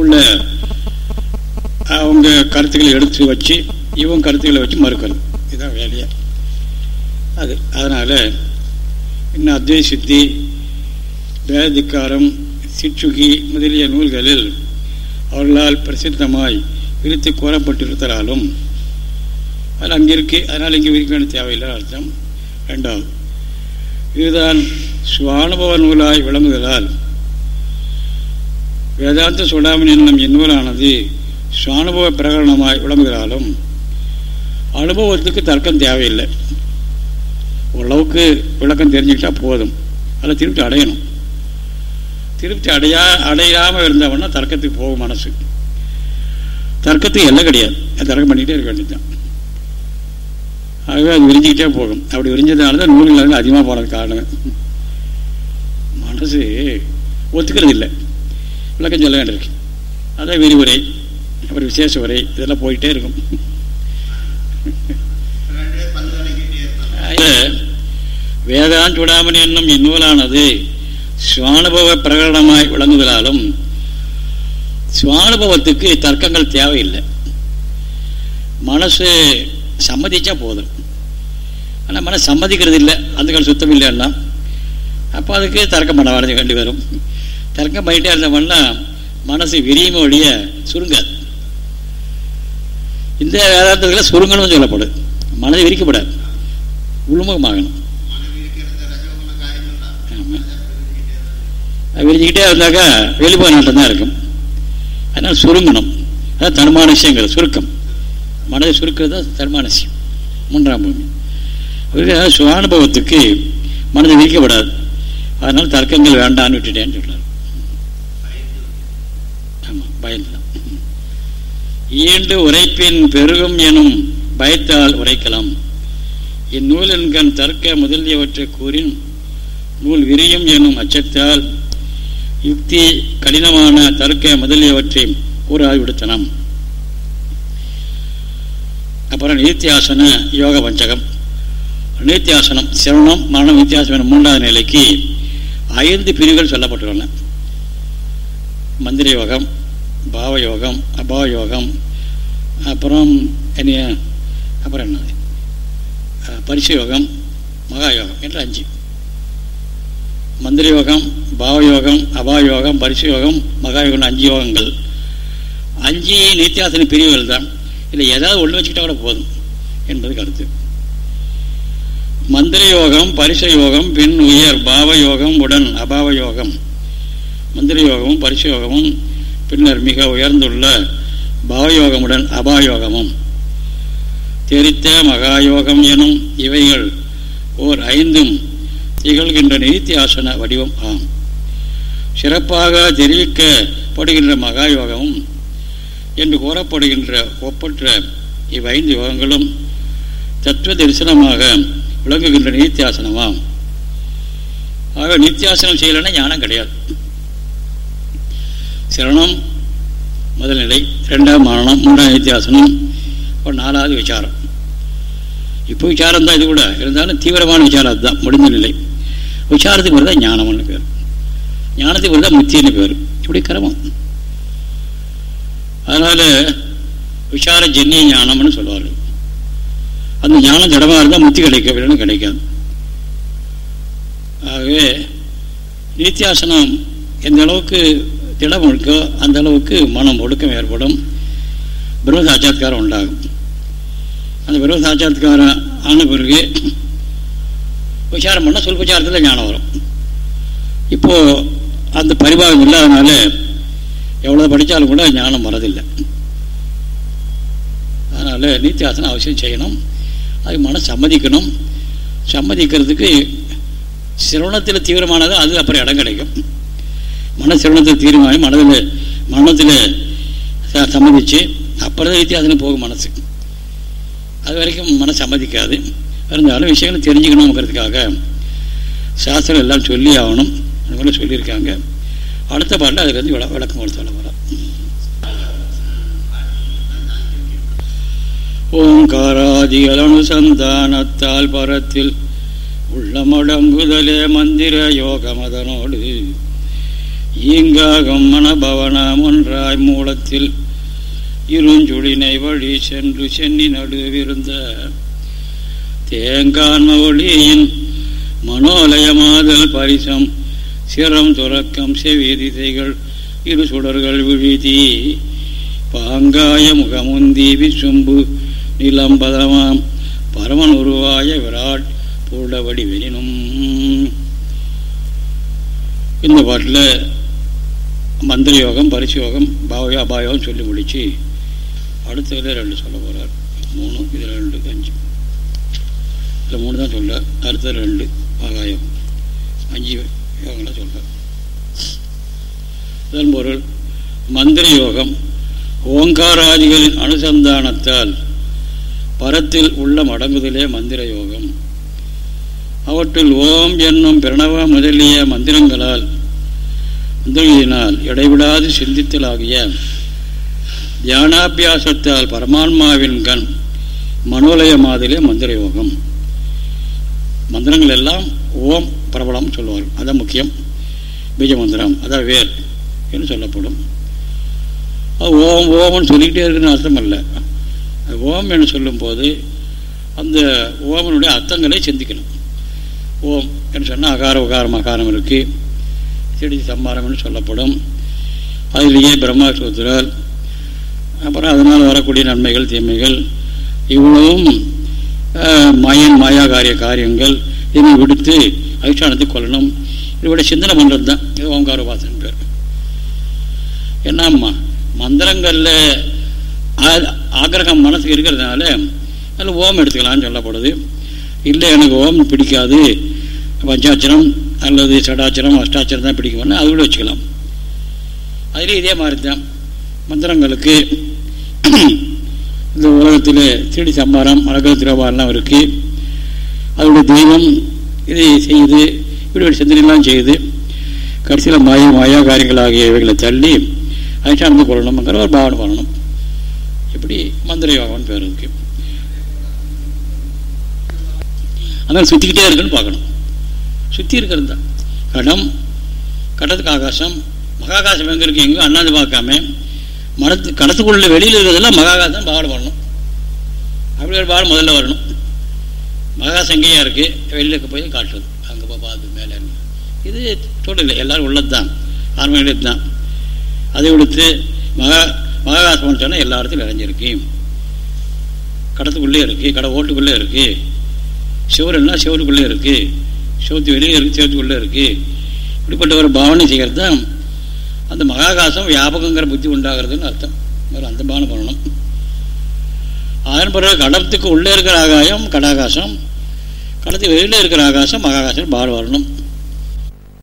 A: உள்ள அவங்க கருத்துக்களை எடுத்து வச்சு இவங்க கருத்துக்களை வச்சு மறுக்கிறது இதுதான் வேலையாக அது. அதனால் இன்னும் அத்வை சித்தி வேதிக்காரம் சிற்றுகி முதலிய நூல்களில் அவர்களால் பிரசித்தமாய் விரித்து கூறப்பட்டிருத்தலாலும் அது அங்கே இருக்குது அதனால் இங்கே விரிக்க வேண்டிய தேவையில்லை அர்த்தம். ரெண்டாவது இதுதான் சுவானுபவ நூலாய் விளங்குதலால் வேதாந்த சுடாமன் என்னும் இந்நூலானது சுவானுபவ பிரகரணமாய் விளங்குகிறாலும் அனுபவத்துக்கு தர்க்கம் தேவையில்லை. ஓரளவுக்கு விளக்கம் தெரிஞ்சுக்கிட்டா போதும். அதில் திருப்தி அடையணும். திருப்தி அடையா அடையாமல் இருந்தவன்னா தர்க்கத்துக்கு போகும் மனசு. தர்க்கத்துக்கு எல்லாம் கிடையாது. தர்க்கம் பண்ணிக்கிட்டே இருக்க வேண்டியதுதான். ஆகவே அது விரிஞ்சிக்கிட்டே போகும். அப்படி விரிஞ்சதுனால தான் நூல்கள் அதிகமாக போனது காரணம். மனசு ஒத்துக்கிறது இல்லை. விளக்கம் சொல்ல வேண்டியிருக்கு. அதான் விரிவுரை அப்புறம் விசேஷ உரை இதெல்லாம் போயிட்டே இருக்கும். வேதான் சுடாமணி என்னும் இந்நூலானது சுவானுபவ பிரகடனமாய் விளங்குதலாலும் சுவானுபவத்துக்கு தர்க்கங்கள் தேவையில்லை. மனசு சம்மதிச்சா போதும். ஆனால் மனசு சம்மதிக்கிறது இல்லை அந்த காலம் சுத்தம் இல்லைன்னா அப்போ அதுக்கு தர்க்கம் பண்ண வரது கண்டு வரும். தர்க்கம் பண்ணிட்டே இருந்தோம்னா மனசு விரியுமே ஒழிய சுருங்காது. இந்த வேதாந்தத்தில் சுருங்கணும்னு சொல்லப்படும். மனதை விரிக்கப்படாது. உள்முகமாகணும். விரிஞ்சிக்கிட்டே இருந்தாக்கா வெளிப்புற நாட்டம் தான் இருக்கும். அதனால் சுருங்கணும். அதான் தன்மானசியங்கள் சுருக்கம். மனதை சுருக்கிறது தான் தன்மானசியம் மூன்றாம் பூமி. அவருக்கு சுவானுபவத்துக்கு மனதை விரிக்கப்படாது. அதனால் தர்க்கங்கள் வேண்டான்னு விட்டுட்டேன்னு சொல்கிறார் ஆமாம் பயந்து ஈண்டு உரைப்பின் பெருகும் எனும் பயத்தால் உரைக்கலாம். இந்நூலின்கண் தர்க்க முதலியவற்றை கூறின் நூல் விரியும் எனும் அச்சத்தால் யுக்தி கடினமான தர்க்க முதலியவற்றை ஒரு ஆய்விடுத்தனம் அப்புறம் நித்தியாசன யோக வஞ்சகம். நித்தியாசனம் சிரவணம் மரணம் வித்தியாசம் மூன்றாவது நிலைக்கு ஐந்து பிரிவுகள் சொல்லப்பட்டுள்ளன. மந்திர யோகம் பாவ யோகம் அபாவ யோகம் அப்புறம் என்ன அப்புறம் என்னது? பரிசு யோகம் மகா யோகம் என்று அஞ்சு. மந்திர யோகம் பாவயோகம் அபாயோகம் பரிசு யோகம் மகாயோகம் அஞ்சு யோகங்கள் அஞ்சு நித்தியாசன பிரிவுகள் தான். இல்லை ஏதாவது ஒன்று வச்சுக்கிட்டா கூட போதும் என்பது கருத்து. மந்திர யோகம் பரிச யோகம் பின் உயர் பாவயோகம் உடன் அபாவ யோகம் மந்திர யோகமும் பரிசு யோகமும் பின்னர் மிக உயர்ந்துள்ள பாவயோகமுடன் அபாயோகமும். தெரித்த மகாயோகம் எனும் இவைகள் ஓர் ஐந்தும் திகழ்கின்ற நித்தியாசன வடிவம் ஆம். சிறப்பாக தெரிவிக்கப்படுகின்ற மகா யோகமும் என்று கூறப்படுகின்ற ஒப்பற்ற இவ்வைந்து யோகங்களும் தத்துவ தரிசனமாக விளங்குகின்ற நித்தியாசனமாம் ஆக நித்தியாசனம் செய்யலைன்னா ஞானம் கிடையாது. சிரணம் முதல் நிலை ரெண்டாம் மரணம் மூன்றாம் நித்தியாசனம் அப்புறம் நாலாவது விசாரம். இப்போ விசாரம் தான் இது கூட இருந்தாலும் தீவிரமான விசாரம் அதுதான் முடிந்த நிலை. விசாரத்துக்கு வருதா ஞானம்னு பேர். ஞானத்துக்கு வருதா முத்தின்னு பேர். இப்படி கிரமம். அதனால் விசார ஜென்னிய ஞானம்னு சொல்லுவார்கள் அந்த ஞானம் திடமாக இருந்தால் முத்தி கிடைக்க இல்லைன்னு கிடைக்காது. ஆகவே நித்தியாசனம் எந்த அளவுக்கு திடம் இருக்கோ அந்த அளவுக்கு மனம் ஒழுக்கம் ஏற்படும். பிரம்ம சாட்சாத்காரம் உண்டாகும். அந்த பிரம்ம சாட்சாத்காரம் ஆன பிறகு விசாரம் பண்ணால் சொல் ஞானம் வரும். இப்போது அந்த பரிபாகம் இல்லாதனால எவ்வளோ படித்தாலும் கூட ஞானம் வரதில்லை அதனால் நீத்தியாசனம் அவசியம் செய்யணும். அது மனம் சம்மதிக்கணும். சம்மதிக்கிறதுக்கு சிரவணத்தில் தீவிரமானது அது அப்புறம் இடம் கிடைக்கும். மன சிரவணத்தில் தீர்மானி மனதில் மனத்தில் சம்மதிச்சு அப்புறம் தான் வித்தியாசனம் போகும் மனசு. அது வரைக்கும் மன சம்மதிக்காது. இருந்தாலும் விஷயங்களை தெரிஞ்சுக்கணுங்கிறதுக்காக சாஸ்திரம் எல்லாம் சொல்லி ஆகணும். அந்த மாதிரி சொல்லியிருக்காங்க. அடுத்த பாட்டில் அதுக்கு வந்து விள விளக்கம் கொடுத்து சொல்ல போகிறோம் ஓங்காராதிகள் அனுசந்தானத்தால் பரத்தில் உள்ளமடங்குதலே மந்திர யோகமதனோடு ஈங்காகம் மனபவனம் ஒன்றாய் மூலத்தில் இருஞ்சுடினை வழி சென்று சென்னி நடுவிருந்த தேங்கான்ம ஒளியின் மனோலயமாதல் பரிசம் சிரம் துறக்கம் செவி திசைகள் இரு சுடர்கள் விழுதி பாங்காய முகமுந்தி விசும்பு நிலம்பதமாம் பரமன் உருவாய விராட் பூட வடிவெனினும் இந்த பாட்டில் மந்திர யோகம் பரிசு யோகம் பாவயோ அபாயோகம் சொல்லி முடிச்சு அடுத்ததுல ரெண்டு சொல்ல போகிறார் மூணு இது ரெண்டு அஞ்சு. இல்லை மூணு தான் சொல்கிறார் அடுத்த ரெண்டு ஆகாயம். அஞ்சு யோகங்களை சொல்கிறார் இதன் பொருள் மந்திர யோகம் ஓங்காராதிகளின் அனுசந்தானத்தால் பரத்தில் உள்ள மடங்குதலே மந்திர யோகம். அவற்றில் ஓம் என்னும் பிரணவ முதலிய மந்திரங்களால் முதலியினால் இடைவிடாது சிந்தித்தலாகிய தியானாபியாசத்தால் பரமான்மாவின் கண் மனோலய மாதிரிலே மந்திர யோகம். மந்திரங்கள் எல்லாம் ஓம் பிரபலம் சொல்லுவார்கள். அதான் முக்கியம். பீஜ மந்திரம் அதான் வேர் என்று சொல்லப்படும். அது ஓம் ஓம்னு சொல்லிக்கிட்டே இருக்குன்னு அர்த்தம் அல்ல. ஓம் என்று சொல்லும்போது அந்த ஓமனுடைய அர்த்தங்களை சிந்திக்கணும். ஓம் என்று சொன்னால் அகார உகாரம் அகாரம் இருக்குது செடி சம்மாரம்னு சொல்லப்படும். அதிலேயே பிரம்மாஸ்திரத்தினால் அப்புறம் அதனால் வரக்கூடிய நன்மைகள் தீமைகள் இவ்வளவும் மாயன் காரிய காரியங்கள் இதை விடுத்து அதிஷ்டானத்தை கொள்ளணும். இதோட சிந்தனை பண்ணுறது தான். இது ஓங்கார உபாசன் பேர். என்னம்மா மந்திரங்களில் ஆக்கிரகம் மனசுக்கு இருக்கிறதுனால அதில் ஓம் எடுத்துக்கலாம்னு சொல்லப்படுது. இல்லை எனக்கு ஓம் பிடிக்காது. பஞ்சாட்சரம் அல்லது சடாச்சரம் அஷ்டாச்சரம் தான் பிடிக்கும்னா அது கூட வச்சுக்கலாம். அதுலேயும் இதே மாதிரி தான் மந்திரங்களுக்கு இந்த உலகத்தில் திருடி சம்பாரம் மலக்கல் திரவாரெலாம் இருக்குது அதனுடைய தெய்வம் இதை செய்து இப்படி சிந்தனைலாம் செய்து கடைசியில் மாய மாயா காரியங்கள் ஆகிய இவைகளை தள்ளி அதிஷ்டானந்து கொள்ளணுங்கிற ஒரு பாவனை பண்ணணும். இப்படி மந்திர யோகம்னு பேர் இருக்கு. அதனால் சுற்றிக்கிட்டே இருக்குன்னு பார்க்கணும். சுற்றி இருக்கிறது தான். கடம் கடத்துக்கு ஆகாசம் மகாகாசம் எங்கே இருக்கு? எங்கே அண்ணாந்து பார்க்காம. மரத்து கடத்துக்குள்ள வெளியில் இருக்கிறதெல்லாம் மகாகாசம் பாவனை பண்ணணும். அப்படி ஒரு பாடம் முதல்ல வரணும். மகாசங்கையாக இருக்குது வெளியில் போய் காட்டுறது. அங்கே போய் பார்த்து மேலே இது சொல்லலை எல்லோரும் உள்ளது தான் ஆர்மையிலே தான். அதை விடுத்து மகா மகாகாசம்னு சொன்னால் எல்லா இடத்துலையும் நிறைஞ்சிருக்கு. கடத்துக்குள்ளே இருக்குது கடை ஓட்டுக்குள்ளே இருக்குது சிவருன்னா சிவருக்குள்ளே இருக்குது சிவத்து வெளியே இருக்குது சிவத்துக்குள்ளே இருக்குது இப்படிப்பட்ட ஒரு பாவனை செய்கிறது தான் அந்த மகாகாசம் வியாபகங்கிற புத்தி உண்டாகிறதுன்னு அர்த்தம். வேறு அந்தமான பண்ணணும். அதன் பிறகு கடத்துக்கு உள்ளே இருக்கிற ஆகாயம் கடாகாசம். கடத்துக்கு வெளியில் இருக்கிற ஆகாசம் மகாகாசம் பால் வரணும்.